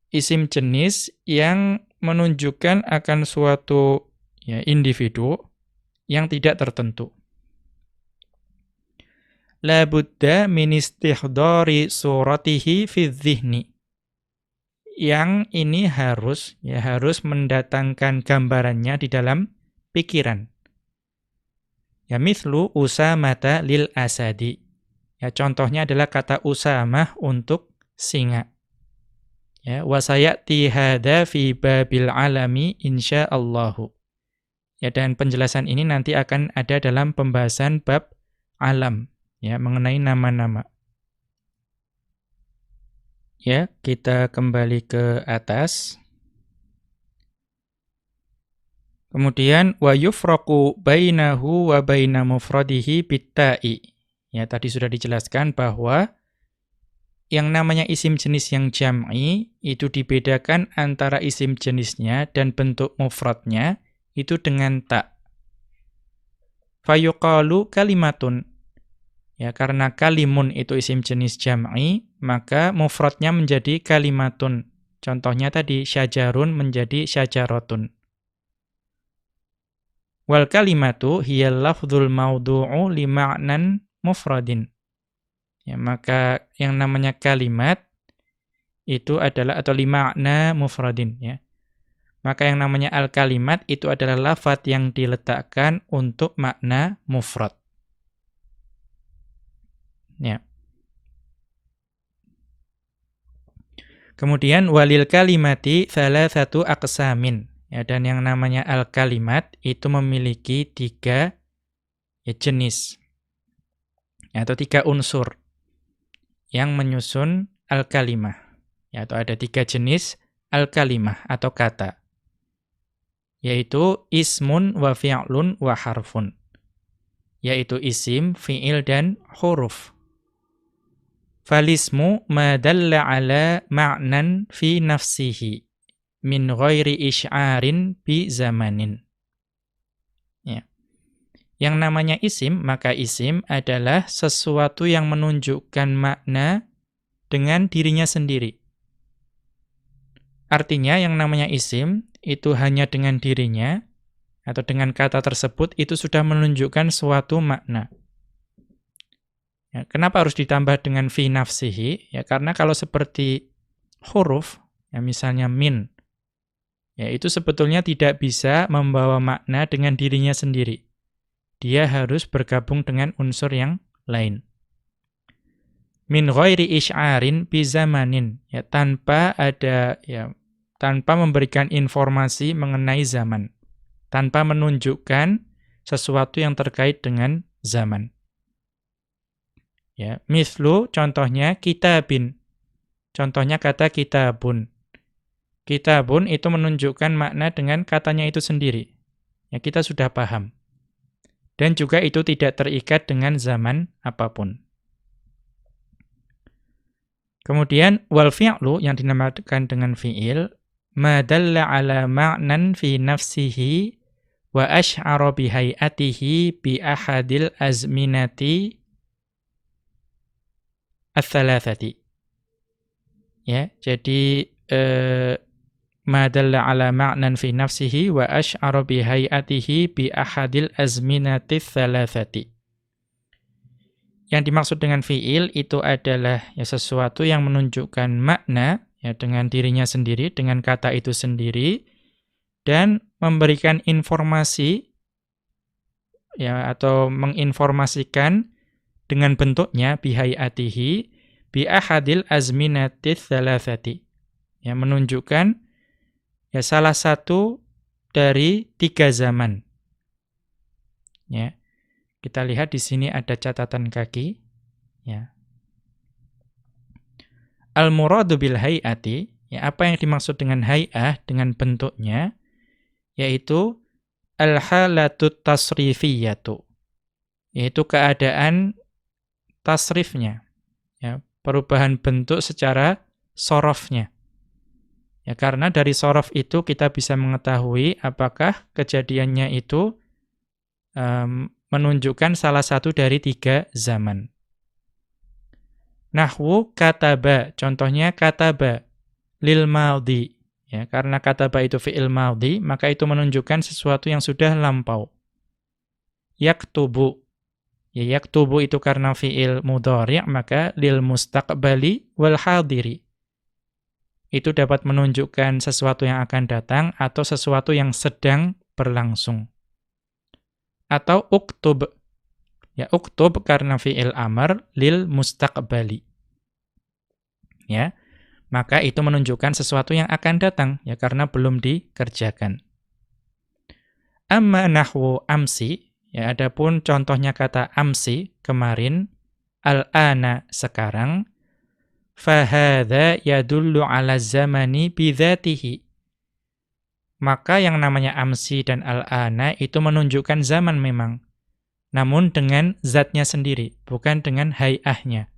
isim jenis yang menunjukkan akan suatu ya individu yang tidak tertentu la budda min istihdari suratihi fi dhihni. Yang ini harus ya harus mendatangkan gambarannya di dalam pikiran. Ya mithlu usamata lil asadi. Ya contohnya adalah kata usamah untuk singa. Ya wasayati hadza fi babil alami insyaallahu. Ya dan penjelasan ini nanti akan ada dalam pembahasan bab alam ya mengenai nama-nama. Ya, kita kembali ke atas. Kemudian wa yufraqu bainahu wa baina mufradihi bitta'i. Ya, tadi sudah dijelaskan bahwa yang namanya isim jenis yang jam'i itu dibedakan antara isim jenisnya dan bentuk mufradnya itu dengan ta. Fayuqalu kalimatun Ya, karena kalimun itu isim jenis jam'i, maka mufradnya menjadi kalimatun. Contohnya tadi syajarun menjadi syajaratun. Wal kalimatu hiya lafdzul mawdu'u li ma'nan mufradin. Ya, maka yang namanya kalimat itu adalah atau lima'na mufradin ya. Maka yang namanya al-kalimat itu adalah lafat yang diletakkan untuk makna mufrad. Ya. Kemudian walil kalimati salah satu aksamin. Ya, dan yang namanya al-kalimat itu memiliki tiga ya, jenis. Ya, atau tiga unsur yang menyusun al-kalimah. Ya, atau ada tiga jenis al-kalimah atau kata. Yaitu ismun wa fi'lun wa harfun. Yaitu isim, fi'il, dan huruf. Falismu ma dalla ala ma'nan fi nafsihi min ghairi isy'arin bi zamanin. Ya. Yang namanya isim, maka isim adalah sesuatu yang menunjukkan makna dengan dirinya sendiri. Artinya yang namanya isim itu hanya dengan dirinya atau dengan kata tersebut itu sudah menunjukkan suatu makna. Ya, kenapa harus ditambah dengan fi nafsihi? Ya karena kalau seperti huruf, ya misalnya min, ya itu sebetulnya tidak bisa membawa makna dengan dirinya sendiri. Dia harus bergabung dengan unsur yang lain. Min ghairi isy'arin bi ya tanpa ada ya tanpa memberikan informasi mengenai zaman, tanpa menunjukkan sesuatu yang terkait dengan zaman. Ya, mislu contohnya kitabin. Contohnya kata kitabun. Kitabun itu menunjukkan makna dengan katanya itu sendiri. Ya, kita sudah paham. Dan juga itu tidak terikat dengan zaman apa pun. Kemudian wal fi'lu yang dinamakan dengan fi'il ma dalla ala ma'nan fi nafsihi wa ash'ara bi hay'atihi bi ahadil azminati ats-tsalatsati. Ya, jadi eh, ma dalla ala ma'nan fi nafsihi wa asy'ara bi hay'atihi bi ahadil azminati tsalatsati. Yang dimaksud dengan fiil itu adalah ya sesuatu yang menunjukkan makna ya dengan dirinya sendiri, dengan kata itu sendiri dan memberikan informasi ya atau menginformasikan dengan bentuknya bihayatihi bi ahadil azminatis thalathati. Yang menunjukkan ya salah satu dari tiga zaman. Ya. Kita lihat di sini ada catatan kaki. Ya. Al-muradu bil hayati, ya apa yang dimaksud dengan hay'ah dengan bentuknya yaitu al-halatut tasrifiyatu. Yaitu keadaan tasrifnya. Ya, perubahan bentuk secara sorofnya. Ya, karena dari sorof itu kita bisa mengetahui apakah kejadiannya itu um, menunjukkan salah satu dari tiga zaman. Nahwu kataba, contohnya kataba lil maudi. Ya, karena kataba itu fi'il maudi, maka itu menunjukkan sesuatu yang sudah lampau. Yaktubu. Ya, yaktubu itu karena fi'il mudhari', maka lil mustaqbali wal hadiri. Itu dapat menunjukkan sesuatu yang akan datang atau sesuatu yang sedang berlangsung. Atau uktub. Ya, uktub karena fi'il amr lil mustaqbali. Ya. Maka itu menunjukkan sesuatu yang akan datang ya karena belum dikerjakan. Amma nahwu amsi, ya adapun contohnya kata amsi kemarin, al-ana sekarang, fahadha yadullu ala zamani bidzatihi. Maka yang namanya amsi dan al-ana itu menunjukkan zaman memang. Namun dengan zatnya sendiri, bukan dengan hayahnya.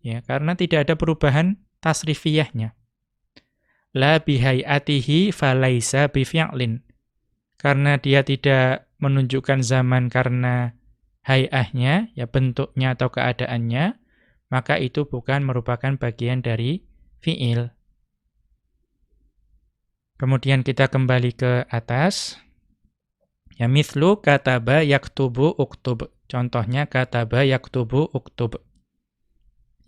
Ya, karena tidak ada perubahan tasrifiyahnya. La bihayatihi falaisa bifi'lin. Karena dia tidak menunjukkan zaman karena hayahnya, ya bentuknya atau keadaannya, maka itu bukan merupakan bagian dari fi'il. Kemudian kita kembali ke atas. Ya mithlu kataba yaktubu uktub. Contohnya kataba yaktubu uktub.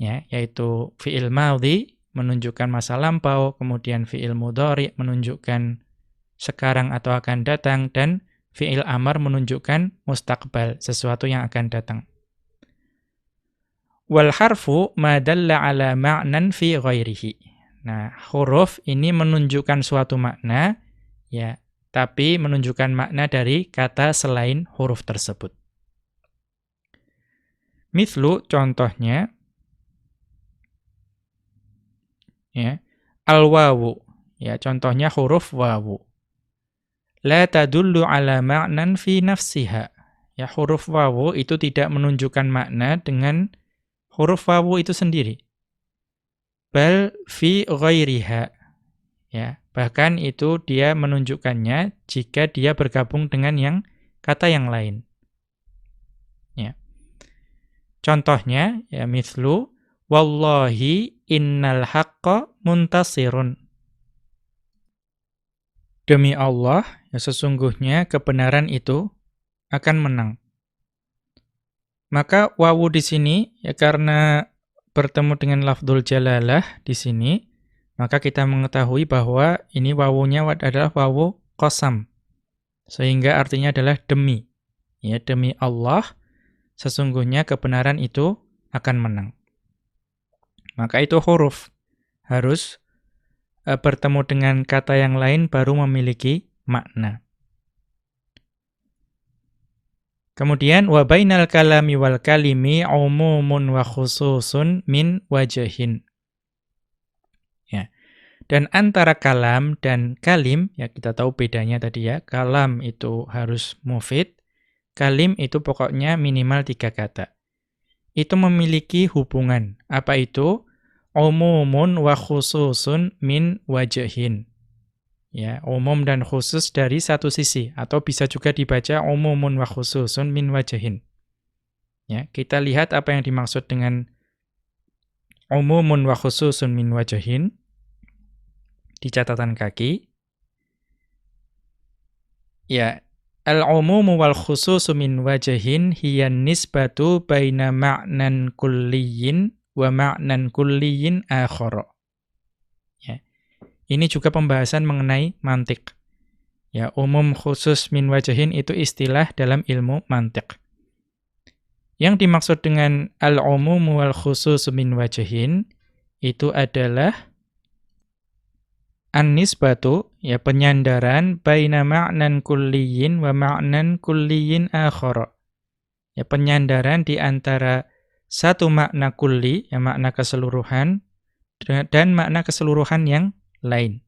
Ya, yaitu fi'il madhi menunjukkan masa lampau, kemudian fi'il mudhari menunjukkan sekarang atau akan datang dan fi'il amar menunjukkan mustaqbal, sesuatu yang akan datang. Wal harfu ma dalla ala ma'nan fi ghairihi. Nah, huruf ini menunjukkan suatu makna, ya, tapi menunjukkan makna dari kata selain huruf tersebut. Mithlu, contohnya, ya, al-wawu, ya, contohnya huruf wawu. La tadullu ala ma'nan fi nafsiha. Ya, huruf wawu itu tidak menunjukkan makna dengan huruf wawu itu sendiri bal fi ghairiha. Ya, bahkan itu dia menunjukkannya jika dia bergabung dengan yang kata yang lain. Ya. Contohnya ya mithlu wallahi innal haqqa muntasirun. Demi Allah, ya sesungguhnya kebenaran itu akan menang. Maka wawu di sini ya karena bertemu dengan lafdul jalalah di sini, maka kita mengetahui bahwa ini wawunya adalah wawu kosam. Sehingga artinya adalah demi. Ya, demi Allah, sesungguhnya kebenaran itu akan menang. Maka itu huruf. Harus uh, bertemu dengan kata yang lain baru memiliki makna. Kemudian wa bainal kalami wal kalimi umumun wa khususun min wajahin. Ya. Dan antara kalam dan kalim, ya kita tahu bedanya tadi ya. Kalam itu harus mufid, kalim itu pokoknya minimal tiga kata. Itu memiliki hubungan. Apa itu? Umumun wa khususun min wajahin ya umum dan khusus dari satu sisi atau bisa juga dibaca umumun wa khususun min wajahin. Ya kita lihat apa yang dimaksud dengan umumun wa khususun min wajahin. Di catatan kaki. Ya al-umumu wal khususu min wajahin hiya nisbatu baina ma'nan kulliyin wa ma'nan kulliyin akhara ini juga pembahasan mengenai mantik. Ya, umum khusus min wajahin itu istilah dalam ilmu mantik. Yang dimaksud dengan al-umum wal khusus min wajahin itu adalah an-nisbatu ya penyandaran baina ma'nan kulliyin wa ma'nan kulliyin akhara. Ya penyandaran di antara satu makna kulli, ya makna keseluruhan dan makna keseluruhan yang lain.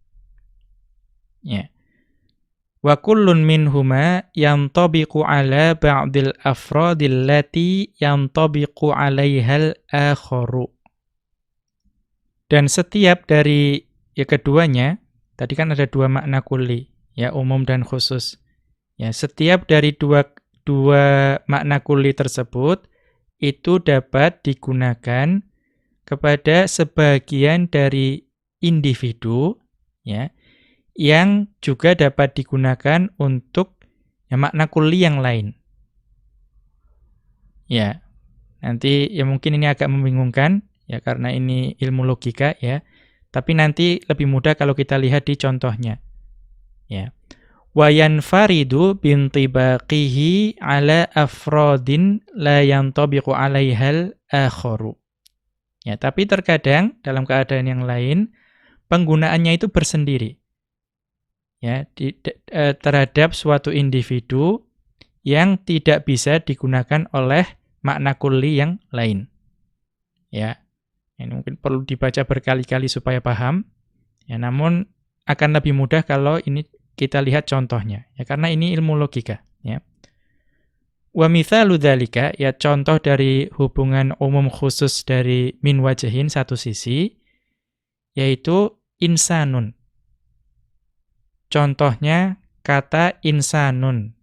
Ya. Wa kullun minhuma yantabiqu ala ba'dil afradil lati yantabiqu 'alaihal akharu. Dan setiap dari ya keduanya, tadi kan ada dua makna kulli, ya umum dan khusus. Ya, setiap dari dua dua makna kulli tersebut itu dapat digunakan kepada sebagian dari individu ya yang juga dapat digunakan untuk ya, makna kulli yang lain. Ya. Nanti ya mungkin ini agak membingungkan ya karena ini ilmu logika ya. Tapi nanti lebih mudah kalau kita lihat di contohnya. Ya. Wa yanfaridu bintibaqihi ala afrodin la yantabiqu 'alaihal akharu. Ya, tapi terkadang dalam keadaan yang lain penggunaannya itu bersendiri ya di, de, e, terhadap suatu individu yang tidak bisa digunakan oleh makna kulli yang lain. Ya. Ini mungkin perlu dibaca berkali-kali supaya paham. Ya, namun akan lebih mudah kalau ini kita lihat contohnya. Ya, karena ini ilmu logika, ya. Wa mithalu ya contoh dari hubungan umum khusus dari min wajahin satu sisi yaitu insanun. Contohnya kata insanun.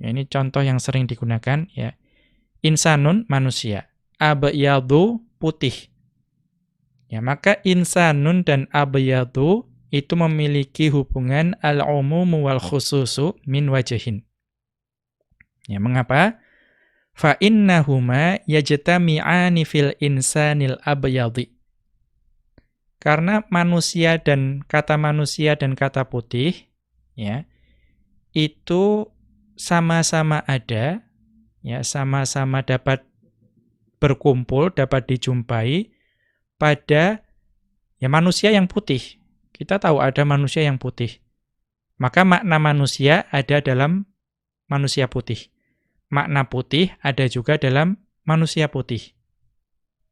Ya, ini contoh yang sering digunakan ya. Insanun manusia, abyadu putih. Ya, maka insanun dan abyadu itu memiliki hubungan al-umumu wal khususu min wajahin. Ya, mengapa? Fa innahuma yajtami'ani fil insanil abyadi. Karena manusia dan kata manusia dan kata putih ya itu sama-sama ada ya sama-sama dapat berkumpul, dapat dijumpai pada ya manusia yang putih. Kita tahu ada manusia yang putih. Maka makna manusia ada dalam manusia putih. Makna putih ada juga dalam manusia putih.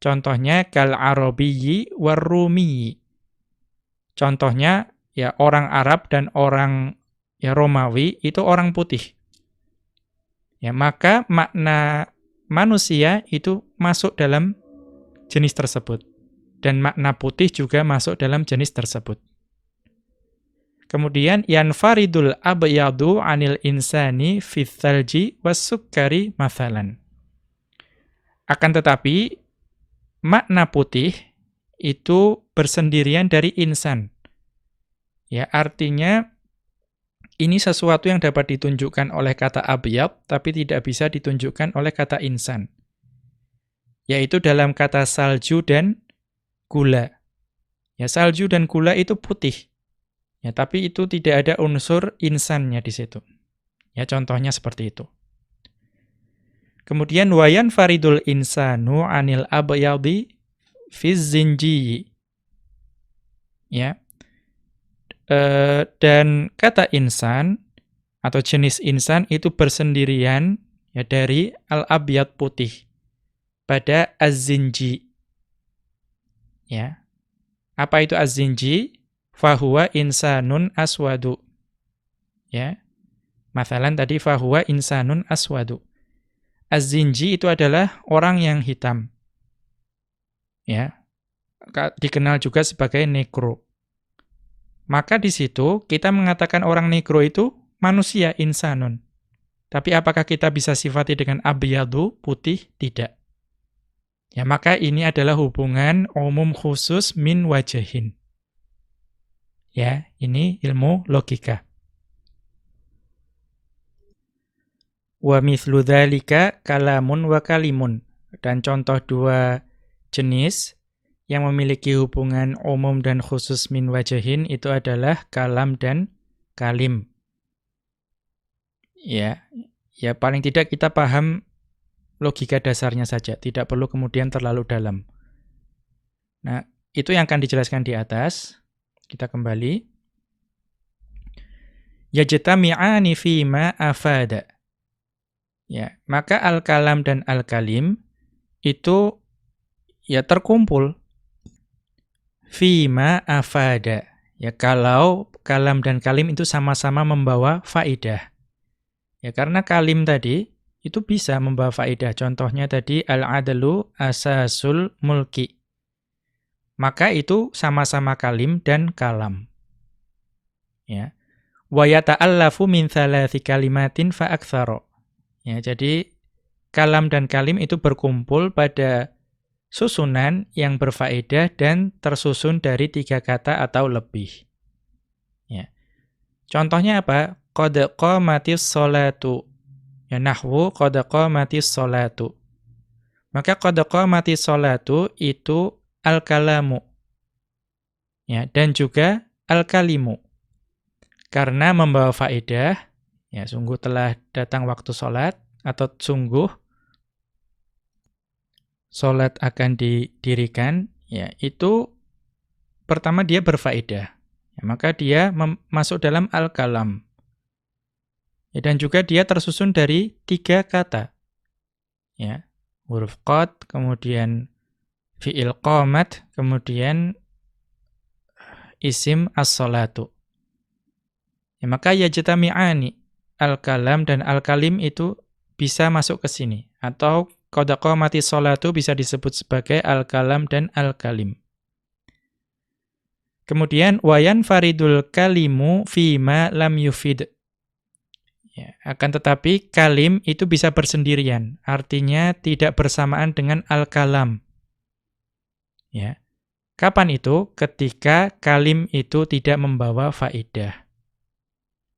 Contohnya kal arabiyyi warrumi. Contohnya ya orang Arab dan orang ya Romawi itu orang putih. Ya, maka makna manusia itu masuk dalam jenis tersebut dan makna putih juga masuk dalam jenis tersebut. Kemudian yanfaridul abyadu anil insani fithalji thalji was-sukkari mathalan. Akan tetapi makna putih itu bersendirian dari insan. Ya, artinya ini sesuatu yang dapat ditunjukkan oleh kata abyad tapi tidak bisa ditunjukkan oleh kata insan. Yaitu dalam kata salju dan gula. Ya, salju dan gula itu putih. Ya, tapi itu tidak ada unsur insannya di situ. Ya, contohnya seperti itu. Kemudian wayan faridul insanu anil abyadi fiz zinji. Ya. E, dan kata insan atau jenis insan itu bersendirian ya dari al-abyad putih pada az-zinji. Ya. Apa itu az-zinji? Fahuwa insanun aswadu. Ya. Masalan tadi fahuwa insanun aswadu. Az-zinji itu adalah orang yang hitam. Ya. Dikenal juga sebagai negro. Maka di situ kita mengatakan orang negro itu manusia insanun. Tapi apakah kita bisa sifati dengan abiyadu, putih? Tidak. Ya, maka ini adalah hubungan umum khusus min wajahin. Ya, ini ilmu logika. Wa mithlu dzalika kalamun wa kalimun. Dan contoh dua jenis yang memiliki hubungan umum dan khusus min wajahin itu adalah kalam dan kalim. Ya, ya paling tidak kita paham logika dasarnya saja, tidak perlu kemudian terlalu dalam. Nah, itu yang akan dijelaskan di atas. Kita kembali. Yajtami'ani fima afada. Ya, maka al-kalam dan al-kalim itu ya terkumpul fima afada. Ya kalau kalam dan kalim itu sama-sama membawa faidah. Ya karena kalim tadi itu bisa membawa faidah. Contohnya tadi al-adlu asasul mulki. Maka itu sama-sama kalim dan kalam. Ya. Wa yata'allafu min thalathi kalimatin fa Ya, jadi kalam dan kalim itu berkumpul pada susunan yang berfaedah dan tersusun dari tiga kata atau lebih. Ya. Contohnya apa? Qad qamatis sholatu. Ya nahwu qad qamatis sholatu. Maka qad qamatis sholatu itu al-kalamu. Ya, dan juga al-kalimu. Karena membawa faedah, ya sungguh telah datang waktu sholat, atau sungguh sholat akan didirikan, ya itu pertama dia berfaedah. Ya, maka dia masuk dalam al-kalam. Ya, dan juga dia tersusun dari tiga kata. Ya, huruf qad, kemudian fi'il qamat, kemudian isim as-salatu. Ya, maka yajtami'ani al-kalam dan al-kalim itu bisa masuk ke sini atau Qadaqa mati sholatu bisa disebut sebagai al-kalam dan al-kalim. Kemudian wayan faridul kalimu fima lam yufid. Ya, akan tetapi kalim itu bisa bersendirian, artinya tidak bersamaan dengan al-kalam. Ya. Kapan itu? Ketika kalim itu tidak membawa faidah.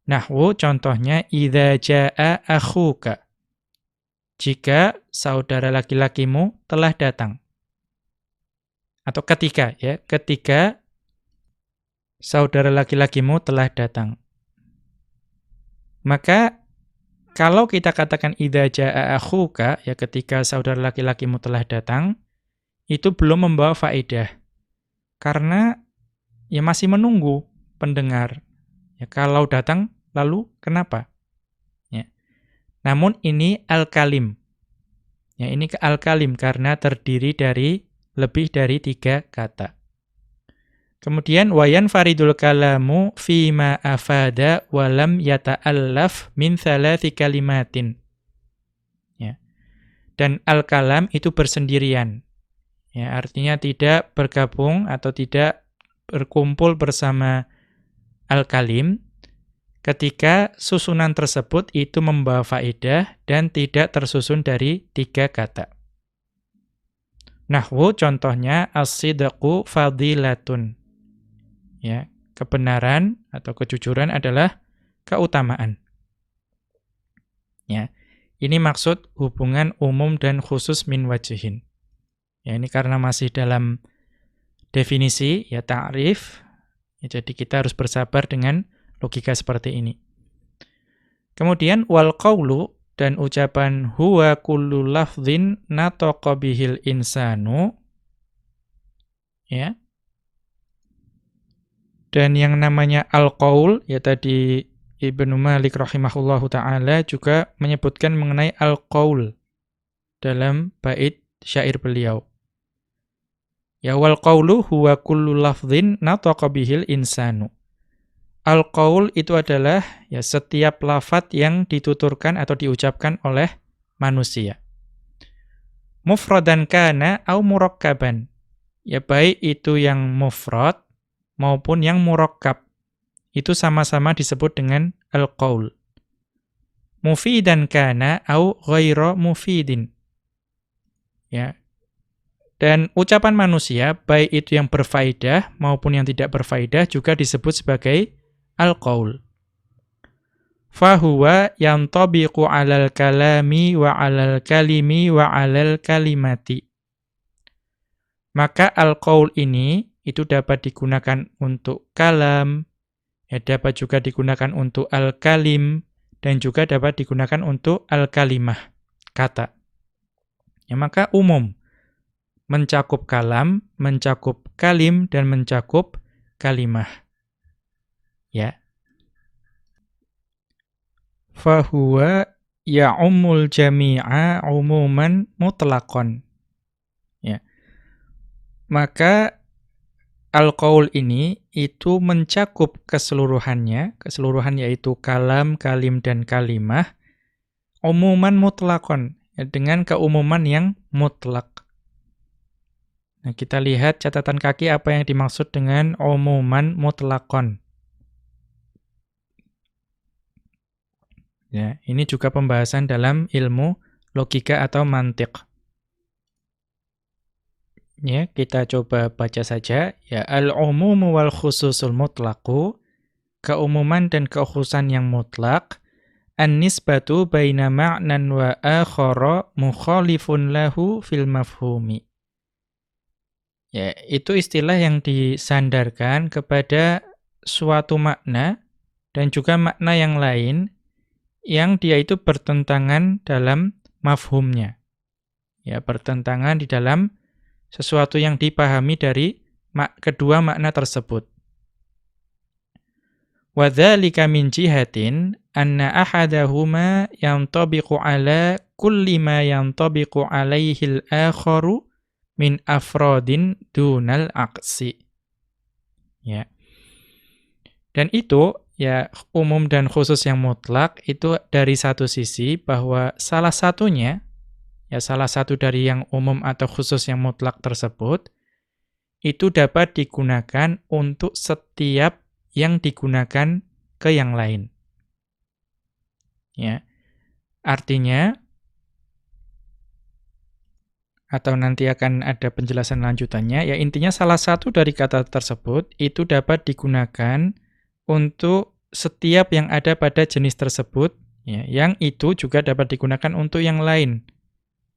Nahwu contohnya idza jaa akhuka jika saudara laki-lakimu telah datang. Atau ketika ya, ketika saudara laki-lakimu telah datang. Maka kalau kita katakan idza jaa akhuka ya ketika saudara laki-lakimu telah datang, itu belum membawa faedah. Karena ya masih menunggu pendengar. Ya kalau datang lalu kenapa? Namun ini al-kalim. Ya, ini al-kalim karena terdiri dari lebih dari tiga kata. Kemudian wayan faridul kalamu fima afada walam yata'allaf min thalathi kalimatin. Ya. Dan al-kalam itu bersendirian. Ya, artinya tidak bergabung atau tidak berkumpul bersama al-kalim ketika susunan tersebut itu membawa faedah dan tidak tersusun dari tiga kata. Nahwu contohnya as-sidqu fadilatun. Ya, kebenaran atau kejujuran adalah keutamaan. Ya. Ini maksud hubungan umum dan khusus min wajihin. Ya, ini karena masih dalam definisi ya ta'rif. Ya, jadi kita harus bersabar dengan Logika seperti ini. Kemudian wal qawlu dan ucapan huwa kullu lafdhin nataqa bihil insanu ya. Dan yang namanya al-qaul ya tadi Ibnu Malik rahimahullahu taala juga menyebutkan mengenai al-qaul dalam bait syair beliau. Ya wal qawlu huwa kullu lafdhin nataqa bihil insanu. Al-qaul itu adalah ya setiap lafat yang dituturkan atau diucapkan oleh manusia. Mufradan kana au murakkaban. Ya baik itu yang mufrad maupun yang murakkab. Itu sama-sama disebut dengan al-qaul. Mufidan kana au ghaira mufidin. Ya. Dan ucapan manusia baik itu yang berfaedah maupun yang tidak berfaedah juga disebut sebagai al-qaul. Fahuwa yantabiqu 'alal kalami wa 'alal kalimi wa 'alal kalimati. Maka al-qaul ini itu dapat digunakan untuk kalam, ya dapat juga digunakan untuk al-kalim dan juga dapat digunakan untuk al-kalimah, kata. Ya maka umum mencakup kalam, mencakup kalim dan mencakup kalimah. Ya. Fahuwa ya'ummul jami'a umuman mutlaqan. Ya. Maka al-qaul ini itu mencakup keseluruhannya, keseluruhan yaitu kalam, kalim, dan kalimah, umuman mutlakon, ya, dengan keumuman yang mutlak. Nah, kita lihat catatan kaki apa yang dimaksud dengan umuman mutlakon. Ya, ini juga pembahasan dalam ilmu logika atau mantik. Ya, kita coba baca saja. Ya, al-umumu wal khususul mutlaqu, keumuman dan kekhususan yang mutlak, an-nisbatu baina ma'nan wa akhara mukhalifun lahu fil mafhumi. Ya, itu istilah yang disandarkan kepada suatu makna dan juga makna yang lain yang dia itu bertentangan dalam mafhumnya. Ya, bertentangan di dalam sesuatu yang dipahami dari mak kedua makna tersebut. Wadzalika min jihatin anna ahadahuma yantabiqu ala kulli ma yantabiqu alaihi al-akharu min afrodin dunal aksi. Ya. Dan itu ya umum dan khusus yang mutlak itu dari satu sisi bahwa salah satunya ya salah satu dari yang umum atau khusus yang mutlak tersebut, itu dapat digunakan untuk setiap yang digunakan ke yang lain. Ya. Artinya atau nanti akan ada penjelasan lanjutannya, ya intinya salah satu dari kata tersebut itu dapat digunakan untuk setiap yang ada pada jenis tersebut, ya, yang itu juga dapat digunakan untuk yang lain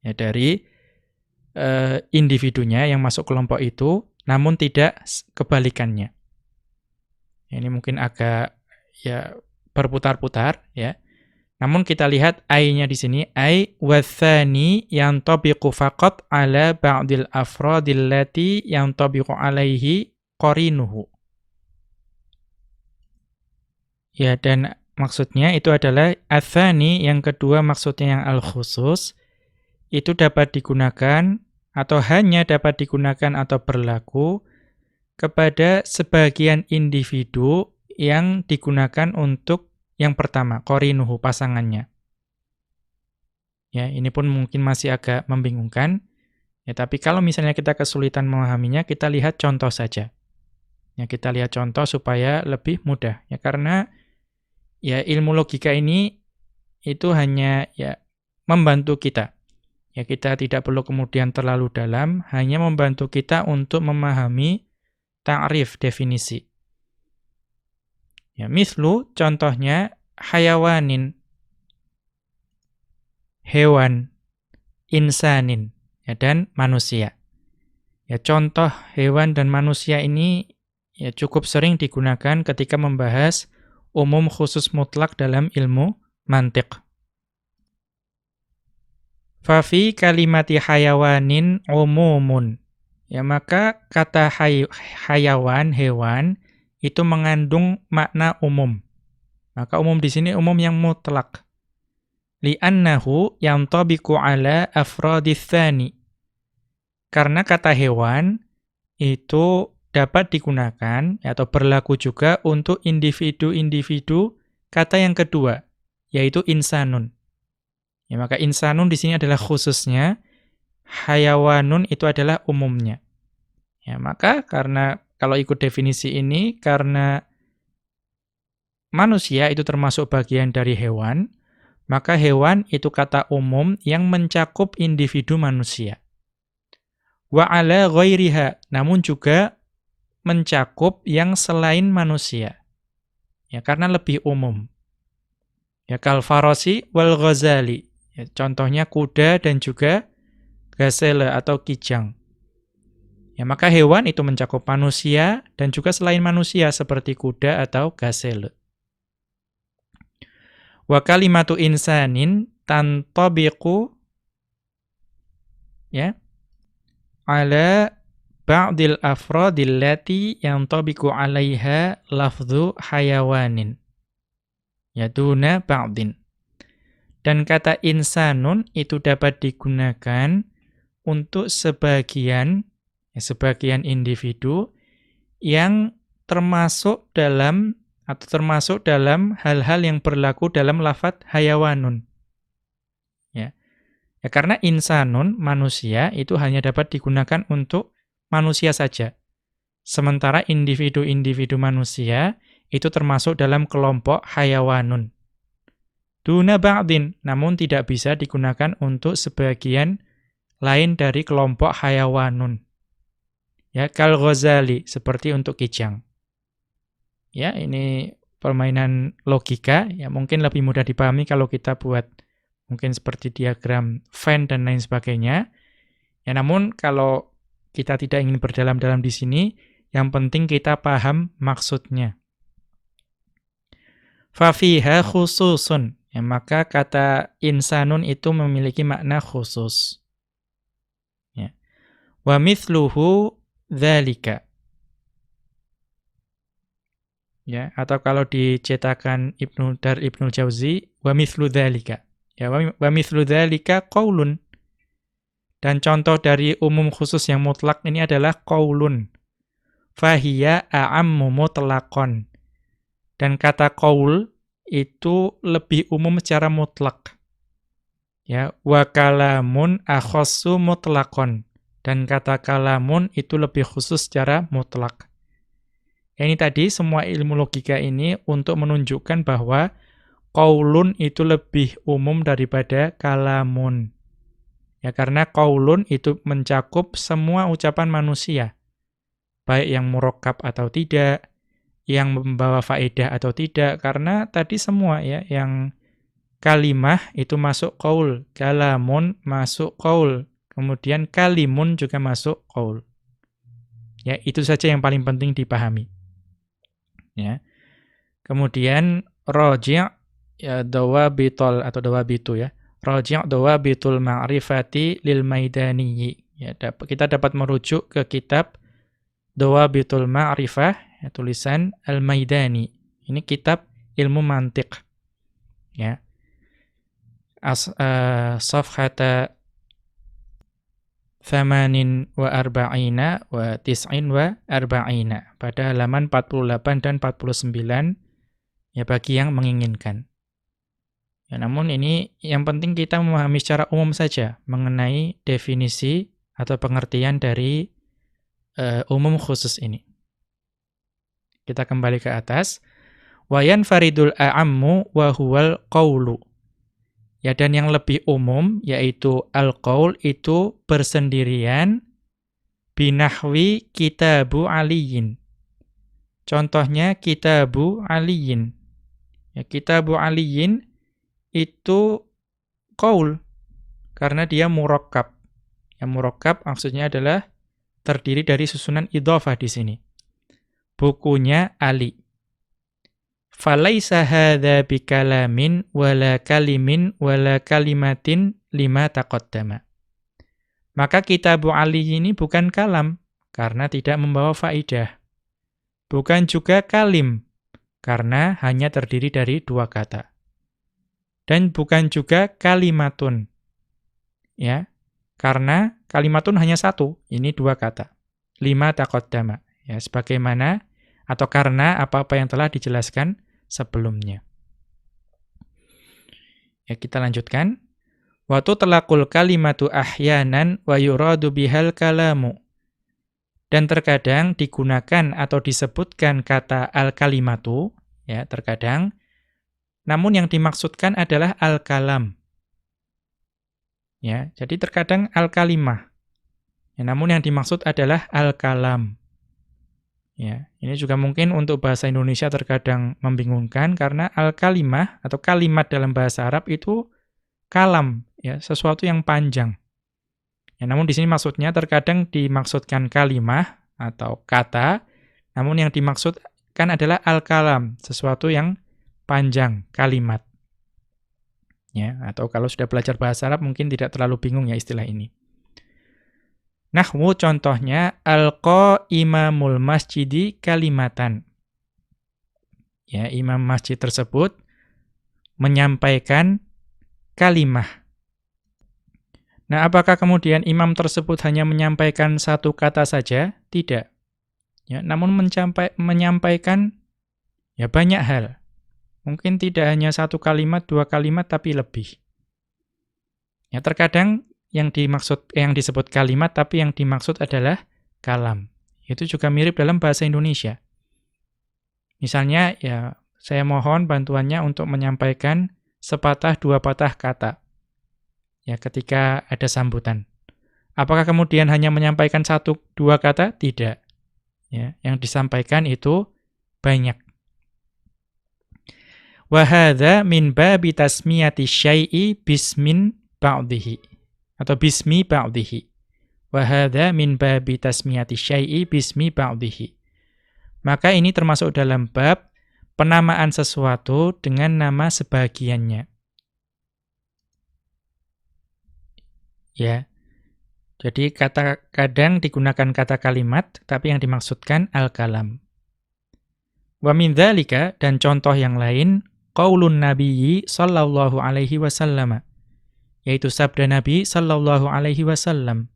ya dari uh, individunya yang masuk kelompok itu namun tidak kebalikannya. Ini mungkin agak ya berputar-putar ya. Namun kita lihat ai-nya di sini ai yang tabiqu faqat ala ba'dil afradil lati yang tabiqu alaihi qarinuhu. Ya dan maksudnya itu adalah athani yang kedua maksudnya yang al khusus itu dapat digunakan atau hanya dapat digunakan atau berlaku kepada sebagian individu yang digunakan untuk yang pertama, korinuhu, pasangannya. Ya, ini pun mungkin masih agak membingungkan. Ya, tapi kalau misalnya kita kesulitan memahaminya, kita lihat contoh saja. Ya, kita lihat contoh supaya lebih mudah. Ya, karena ya ilmu logika ini itu hanya ya membantu kita Ya kita tidak perlu kemudian terlalu dalam, hanya membantu kita untuk memahami ta'rif definisi. Ya, mislu contohnya hayawanin hewan insanin ya dan manusia. Ya contoh hewan dan manusia ini ya cukup sering digunakan ketika membahas umum khusus mutlak dalam ilmu mantik. Fafi kalimati hayawanin umumun. Ya maka kata hay hayawan, hewan itu mengandung makna umum. Maka umum di sini umum yang mutlak. Li'annahu yantabiqu ala afradits tsani. Karena kata hewan itu dapat digunakan atau berlaku juga untuk individu-individu kata yang kedua, yaitu insanun. Ya, maka insanun di sini adalah khususnya, hayawanun itu adalah umumnya. Ya, maka karena kalau ikut definisi ini karena manusia itu termasuk bagian dari hewan, maka hewan itu kata umum yang mencakup individu manusia. Wa ala ghairiha, namun juga mencakup yang selain manusia. Ya, karena lebih umum. Ya kal farosi wal ghazali. Ya, contohnya kuda dan juga gazelle atau kijang. Ya, maka hewan itu mencakup manusia dan juga selain manusia seperti kuda atau gazelle. Wa kalimatu insanin tantabiqu ya ala ba'dil afradil lati yantabiqu 'alaiha lafdhu hayawanin yaduna ba'din dan kata insanun itu dapat digunakan untuk sebagian ya, sebagian individu yang termasuk dalam atau termasuk dalam hal-hal yang berlaku dalam lafat hayawanun. Ya. Ya karena insanun manusia itu hanya dapat digunakan untuk manusia saja. Sementara individu-individu manusia itu termasuk dalam kelompok hayawanun. Duna ba'din, namun tidak bisa digunakan untuk sebagian lain dari kelompok hayawanun. Ya, kal Ghazali, seperti untuk kijang. Ya, ini permainan logika, ya mungkin lebih mudah dipahami kalau kita buat mungkin seperti diagram Venn dan lain sebagainya. Ya, namun kalau kita tidak ingin berdalam-dalam di sini, yang penting kita paham maksudnya. Fafiha khususun. Ya, maka kata insanun itu memiliki makna khusus. Ya. Wa mithluhu dzalika. Ya, atau kalau dicetakan Ibnu Dar Ibnu Jauzi wa mithlu dzalika. Ya, wa mithlu dzalika qaulun. Dan contoh dari umum khusus yang mutlak ini adalah qaulun. Fahiya a'ammu mutlaqan. Dan kata qaul itu lebih umum secara mutlak. Ya, wa kalamun akhassu mutlaqan. Dan kata kalamun itu lebih khusus secara mutlak. Ya, ini tadi semua ilmu logika ini untuk menunjukkan bahwa qaulun itu lebih umum daripada kalamun. Ya, karena qaulun itu mencakup semua ucapan manusia. Baik yang murakkab atau tidak, yang membawa faedah atau tidak karena tadi semua ya yang kalimah itu masuk qaul, kalamun masuk qaul, kemudian kalimun juga masuk qaul. Ya, itu saja yang paling penting dipahami. Ya. Kemudian raji' ya dawabitul atau dawabitu ya. Raji' dawabitul ma'rifati lil maidani. Ya, kita dapat merujuk ke kitab Dawabitul Ma'rifah ya, tulisan Al-Maidani. Ini kitab ilmu mantik. Ya. As uh, safhata thamanin wa arba'ina wa tis'in wa arba'ina. Pada halaman 48 dan 49 ya bagi yang menginginkan. Ya, namun ini yang penting kita memahami secara umum saja mengenai definisi atau pengertian dari uh, umum khusus ini. Kita kembali ke atas. Wayan faridul a'ammu wa huwal qawlu. Ya, dan yang lebih umum, yaitu al-qaul itu bersendirian binahwi kitabu aliyin. Contohnya kitabu aliyin. Ya, kitabu aliyin itu qaul karena dia murakkab. Yang murakkab maksudnya adalah terdiri dari susunan idhofah di sini bukunya Ali. Falaisa hadza bikalamin wala kalimin wala kalimatin lima taqaddama. Maka kitab Ali ini bukan kalam karena tidak membawa faidah. Bukan juga kalim karena hanya terdiri dari dua kata. Dan bukan juga kalimatun. Ya, karena kalimatun hanya satu, ini dua kata. Lima taqaddama. Ya, sebagaimana atau karena apa-apa yang telah dijelaskan sebelumnya. Ya, kita lanjutkan. Watu telakul kalimatu ahyanan wa yuradu bihal kalamu. Dan terkadang digunakan atau disebutkan kata al-kalimatu, ya, terkadang, namun yang dimaksudkan adalah al-kalam. Ya, jadi terkadang al-kalimah. Ya, namun yang dimaksud adalah al-kalam. Ya, ini juga mungkin untuk bahasa Indonesia terkadang membingungkan karena al-kalimah atau kalimat dalam bahasa Arab itu kalam, ya, sesuatu yang panjang. Ya, namun di sini maksudnya terkadang dimaksudkan kalimah atau kata, namun yang dimaksudkan adalah al-kalam, sesuatu yang panjang, kalimat. Ya, atau kalau sudah belajar bahasa Arab mungkin tidak terlalu bingung ya istilah ini. Nahwu contohnya alqa imamul masjidi kalimatan. Ya, imam masjid tersebut menyampaikan kalimah. Nah, apakah kemudian imam tersebut hanya menyampaikan satu kata saja? Tidak. Ya, namun menyampaikan ya banyak hal. Mungkin tidak hanya satu kalimat, dua kalimat, tapi lebih. Ya, terkadang yang dimaksud yang disebut kalimat, tapi yang dimaksud adalah kalam. Itu juga mirip dalam bahasa Indonesia. Misalnya, ya saya mohon bantuannya untuk menyampaikan sepatah dua patah kata. Ya, ketika ada sambutan. Apakah kemudian hanya menyampaikan satu dua kata? Tidak. Ya, yang disampaikan itu banyak. Wahada min babi tasmiyati syai'i bismin ba'dihi. Atau bismi ba'dihi. Wahada min babi tasmiyati syai'i bismi ba'dihi. Maka ini termasuk dalam bab penamaan sesuatu dengan nama sebagiannya. Ya. Jadi kata kadang digunakan kata kalimat tapi yang dimaksudkan al-kalam. Wa min dan contoh yang lain qaulun nabiyyi sallallahu alaihi wasallam yaitu sabda Nabi sallallahu alaihi wasallam.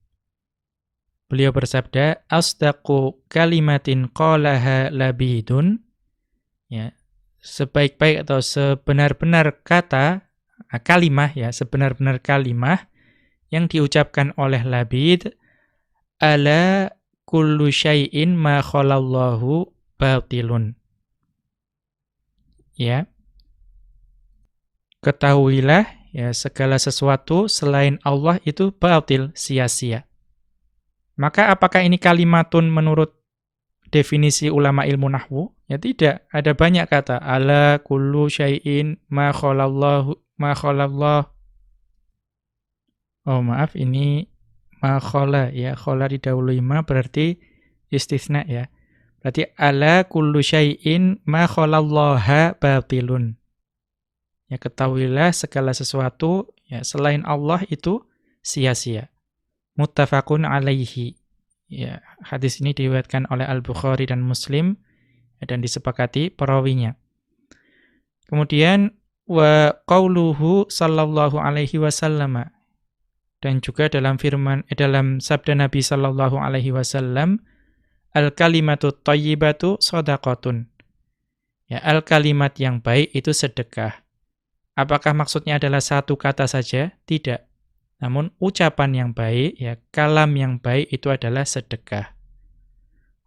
Beliau bersabda asdaqu kalimatin qalaha labidun. Ya sebaik-baik atau sebenar-benar kata kalimah ya sebenar-benar kalimah yang diucapkan oleh labid ala kullu syai'in ma khalallahu batilun. Ya Ketahuilah ya segala sesuatu selain Allah itu batil, sia-sia. Maka apakah ini kalimatun menurut definisi ulama ilmu nahwu? Ya tidak, ada banyak kata ala kullu syai'in ma khalallahu ma khalallah. Oh, maaf ini ma khala ya, khala didahului ma berarti istisna ya. Berarti ala kullu syai'in ma khalallaha batilun. Ya ketahuilah segala sesuatu ya selain Allah itu sia-sia. Muttafaqun alaihi. Ya, hadis ini diriwayatkan oleh Al-Bukhari dan Muslim dan disepakati perawinya. Kemudian wa qauluhu sallallahu alaihi wasallam dan juga dalam firman eh, dalam sabda Nabi sallallahu alaihi wasallam al kalimatu thayyibatu shadaqatun. Ya, al kalimat yang baik itu sedekah. Apakah maksudnya adalah satu kata saja? Tidak. Namun ucapan yang baik, ya kalam yang baik itu adalah sedekah.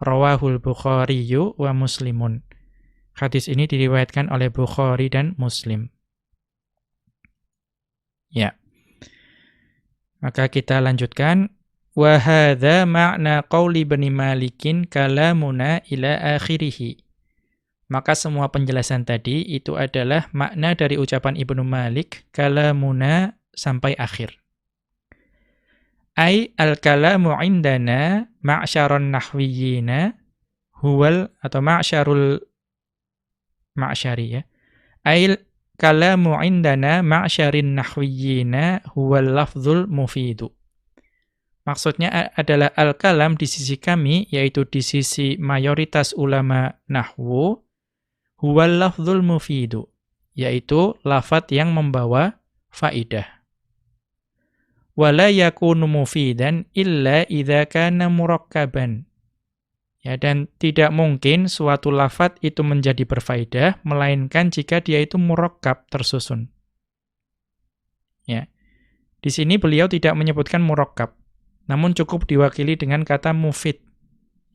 Rawahul Bukhari wa Muslimun. Hadis ini diriwayatkan oleh Bukhari dan Muslim. Ya. Maka kita lanjutkan. Wa hadha ma'na qawli bani Malikin kalamuna ila akhirihi. Maka semua penjelasan tadi itu adalah makna dari ucapan Ibnu Malik kalamuna sampai akhir. Ai al-kalamu indana ma'syaron nahwiyina huwal atau ma'syarul ma'syari ya. Ai kalamu indana ma'syarin nahwiyina huwal lafzul mufidu. Maksudnya adalah al-kalam di sisi kami, yaitu di sisi mayoritas ulama nahwu, huwal lafzul mufidu, yaitu lafat yang membawa faidah. Wala yakunu mufidan illa idza kana murakkaban. Ya, dan tidak mungkin suatu lafat itu menjadi berfaedah melainkan jika dia itu murakkab tersusun. Ya. Di sini beliau tidak menyebutkan murakkab, namun cukup diwakili dengan kata mufid.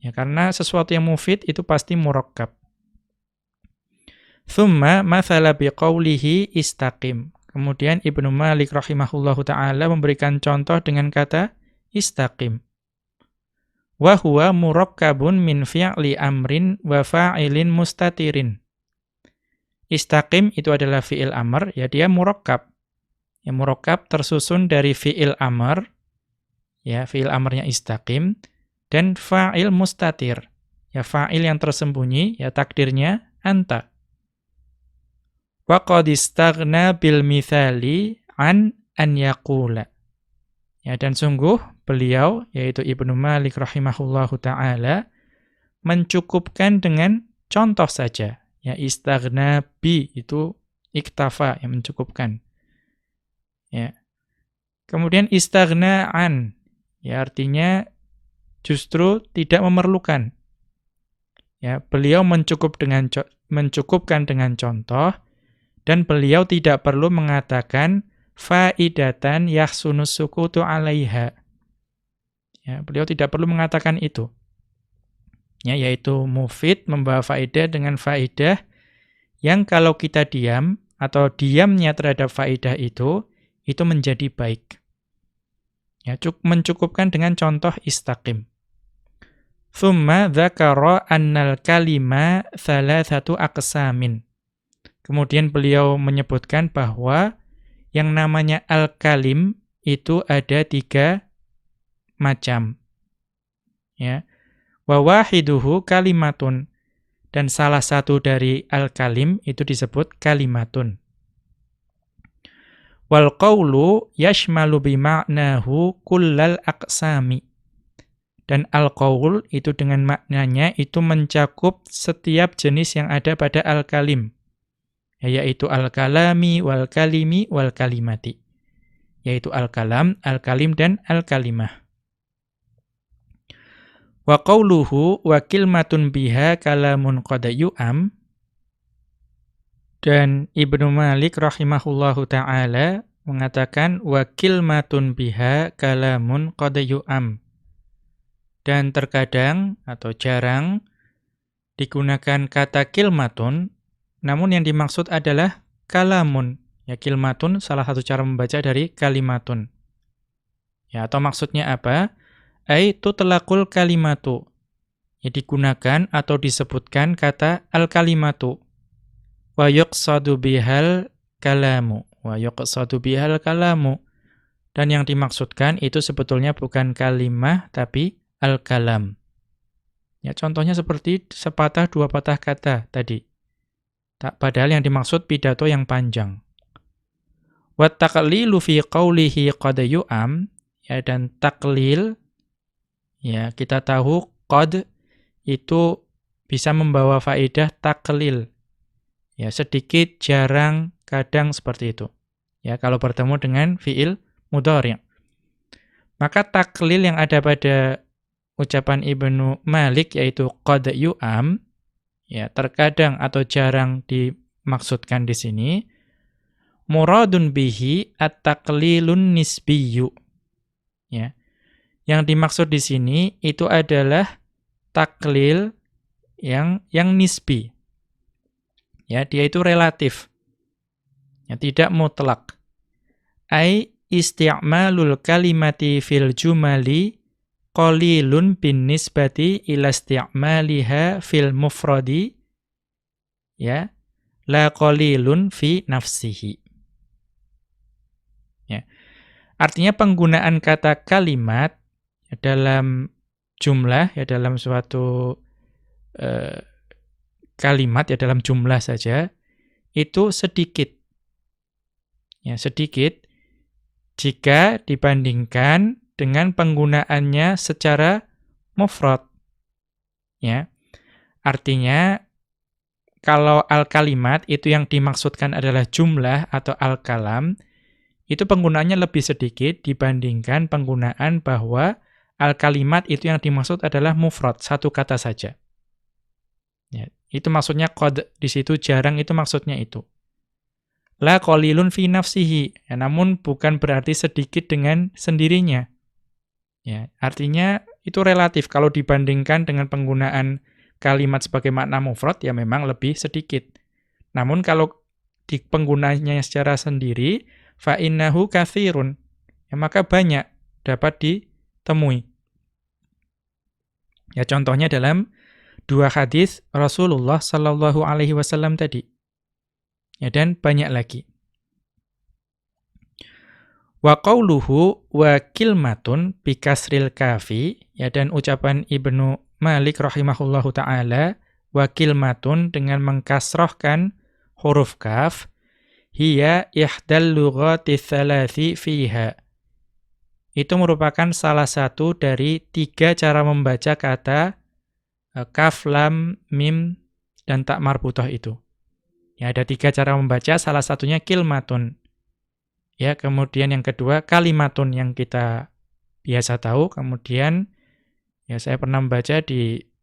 Ya, karena sesuatu yang mufid itu pasti murakkab. Thumma mathala biqaulihi istaqim. Kemudian Ibnu Malik rahimahullahu taala memberikan contoh dengan kata istaqim. Wa huwa min fi'li amrin wa fa'ilin mustatirin. Istaqim itu adalah fi'il amr, ya dia murakkab. Ya murakkab tersusun dari fi'il amr, ya fi'il amrnya istaqim, dan fa'il mustatir. Ya fa'il yang tersembunyi, ya takdirnya anta. Wa qad istaghna bil mithali an an yaqula. Ya dan sungguh beliau yaitu Ibnu Malik rahimahullahu taala mencukupkan dengan contoh saja. Ya istaghna bi itu iktafa yang mencukupkan. Ya. Kemudian istaghna an ya artinya justru tidak memerlukan. Ya, beliau mencukup dengan mencukupkan dengan contoh dan beliau tidak perlu mengatakan faidatan yahsunus sukutu 'alaiha. Ya, beliau tidak perlu mengatakan itu. Ya, yaitu mufid membawa faedah dengan faedah yang kalau kita diam atau diamnya terhadap faedah itu itu menjadi baik. Ya, mencukupkan dengan contoh istaqim. Thumma dzakara annal kalima thalathatu aqsamin. Kemudian beliau menyebutkan bahwa yang namanya al-kalim itu ada tiga macam. Ya. Kalimatun. Dan salah satu dari al-kalim itu disebut kalimatun. Wal qawlu yashmalu bima'nahu kullal aqsami. Dan al-qaul itu dengan maknanya itu mencakup setiap jenis yang ada pada al-kalim. Yaitu al-kalami, wal-kalimi, wal-kalimati. Yaitu al-kalam, al-kalim, dan al-kalimah. Wa qawluhu wa kilmatun biha kalamun qadayu'am. Dan Ibnu Malik rahimahullahu ta'ala mengatakan wa kilmatun biha kalamun qadayu'am dan terkadang atau jarang digunakan kata kilmatun, namun yang dimaksud adalah kalamun. Ya kilmatun salah satu cara membaca dari kalimatun. Ya atau maksudnya apa? Ai tutlaqul kalimatu. Ya digunakan atau disebutkan kata al-kalimatu. Wa yuqsadu bihal kalamu. Wa yuqsadu bihal kalamu. Dan yang dimaksudkan itu sebetulnya bukan kalimah tapi al-kalam. Ya, contohnya seperti sepatah dua patah kata tadi. Padahal yang dimaksud pidato yang panjang. Wa taqlilu fi qawlihi qad yu'am ya dan taklil ya kita tahu qad itu bisa membawa faedah taklil. Ya, sedikit, jarang, kadang seperti itu. Ya, kalau bertemu dengan fiil mudhari'. Maka taklil yang ada pada ucapan Ibnu Malik yaitu qad yu'am ya terkadang atau jarang dimaksudkan di sini muradun bihi at-taqlilun nisbiyyu ya yang dimaksud di sini itu adalah taklil yang yang nisbi. Ya dia itu relatif. Ya tidak mutlak. Ai isti'malul kalimati fil jumali qalilun bin nisbati ila isti'maliha fil mufradi ya la qalilun fi nafsihi. Ya. Artinya penggunaan kata kalimat ya, dalam jumlah ya dalam suatu uh, kalimat ya dalam jumlah saja itu sedikit. Ya sedikit jika dibandingkan dengan penggunaannya secara mufrad. Ya. Artinya kalau al-kalimat itu yang dimaksudkan adalah jumlah atau al-kalam, itu penggunaannya lebih sedikit dibandingkan penggunaan bahwa al-kalimat itu yang dimaksud adalah mufrad, satu kata saja. Ya, itu maksudnya qad di situ jarang itu maksudnya itu. La qalilun fi nafsihi, ya, namun bukan berarti sedikit dengan sendirinya. Ya, artinya itu relatif kalau dibandingkan dengan penggunaan kalimat sebagai makna mufrad ya memang lebih sedikit. Namun kalau di penggunanya secara sendiri fa innahu katsirun ya maka banyak dapat ditemui. Ya contohnya dalam dua hadis Rasulullah sallallahu alaihi wasallam tadi. Ya dan banyak lagi. Wa qawluhu wa kilmatun bikasril kafi, ya dan ucapan Ibnu Malik rahimahullahu ta'ala, wa kilmatun dengan mengkasrohkan huruf kaf, hiya ihdal lughati thalathi fiha. Itu merupakan salah satu dari tiga cara membaca kata e, kaf, lam, mim, dan tak marbutoh itu. Ya, ada tiga cara membaca, salah satunya kilmatun. Ya, kemudian yang kedua kalimatun yang kita biasa tahu, kemudian ya saya pernah membaca di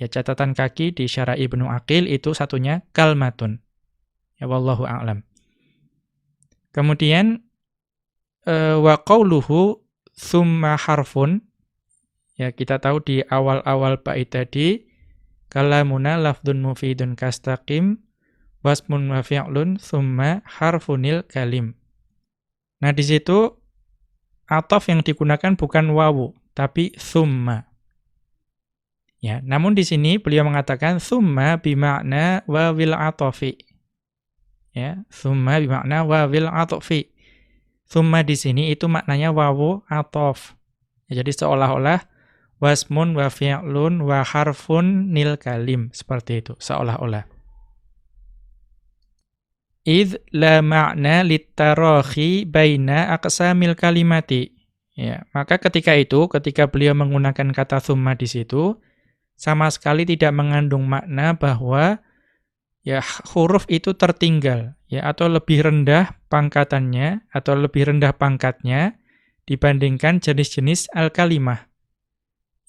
Ya catatan kaki di Syara Ibnu Aqil itu satunya kalmatun. Ya wallahu a'lam. Kemudian uh, wa qauluhu thumma harfun ya kita tahu di awal-awal bait tadi kalamuna lafdun mufidun kastaqim wasmun wa fi'lun thumma harfunil kalim. Nah di situ atof yang digunakan bukan wawu tapi thumma. Ya, namun di sini beliau mengatakan thumma bimakna wawil atofi. Ya, thumma bimakna wawil atofi. Thumma di sini itu maknanya wawu atof. Ya, jadi seolah-olah wasmun wa fi'lun wa harfun nil kalim seperti itu seolah-olah. Id la ma'na litarahi baina aqsamil kalimati. Ya, maka ketika itu ketika beliau menggunakan kata thumma di situ sama sekali tidak mengandung makna bahwa ya huruf itu tertinggal ya atau lebih rendah pangkatannya atau lebih rendah pangkatnya dibandingkan jenis-jenis al-kalimah.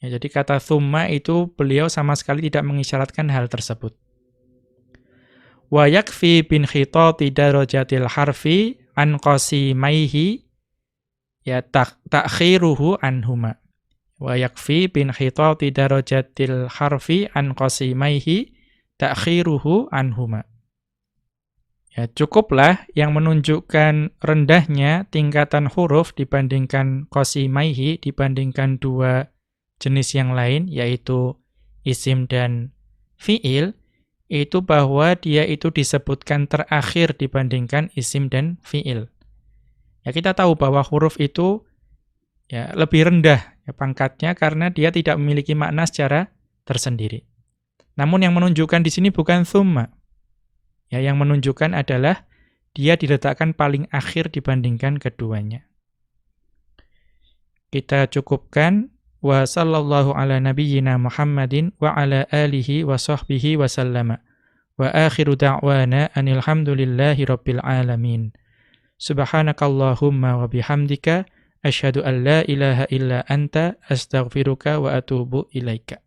Ya, jadi kata thumma itu beliau sama sekali tidak mengisyaratkan hal tersebut. Wa yakfi bin khitati darajatil harfi an qasimaihi ya takhiruhu anhuma wa yakfi bin khitati darajatil harfi an qasimaihi ta'khiruhu anhuma. Ya, cukuplah yang menunjukkan rendahnya tingkatan huruf dibandingkan qasimaihi dibandingkan dua jenis yang lain yaitu isim dan fiil itu bahwa dia itu disebutkan terakhir dibandingkan isim dan fiil. Ya kita tahu bahwa huruf itu ya lebih rendah ya, pangkatnya karena dia tidak memiliki makna secara tersendiri. Namun yang menunjukkan di sini bukan thumma. Ya, yang menunjukkan adalah dia diletakkan paling akhir dibandingkan keduanya. Kita cukupkan wa sallallahu ala nabiyyina Muhammadin wa ala alihi wa sahbihi wa sallama. Wa akhiru da'wana anil rabbil alamin. Subhanakallahumma wa bihamdika Asyhadu an la ilaha illa anta astaghfiruka wa atubu ilaika.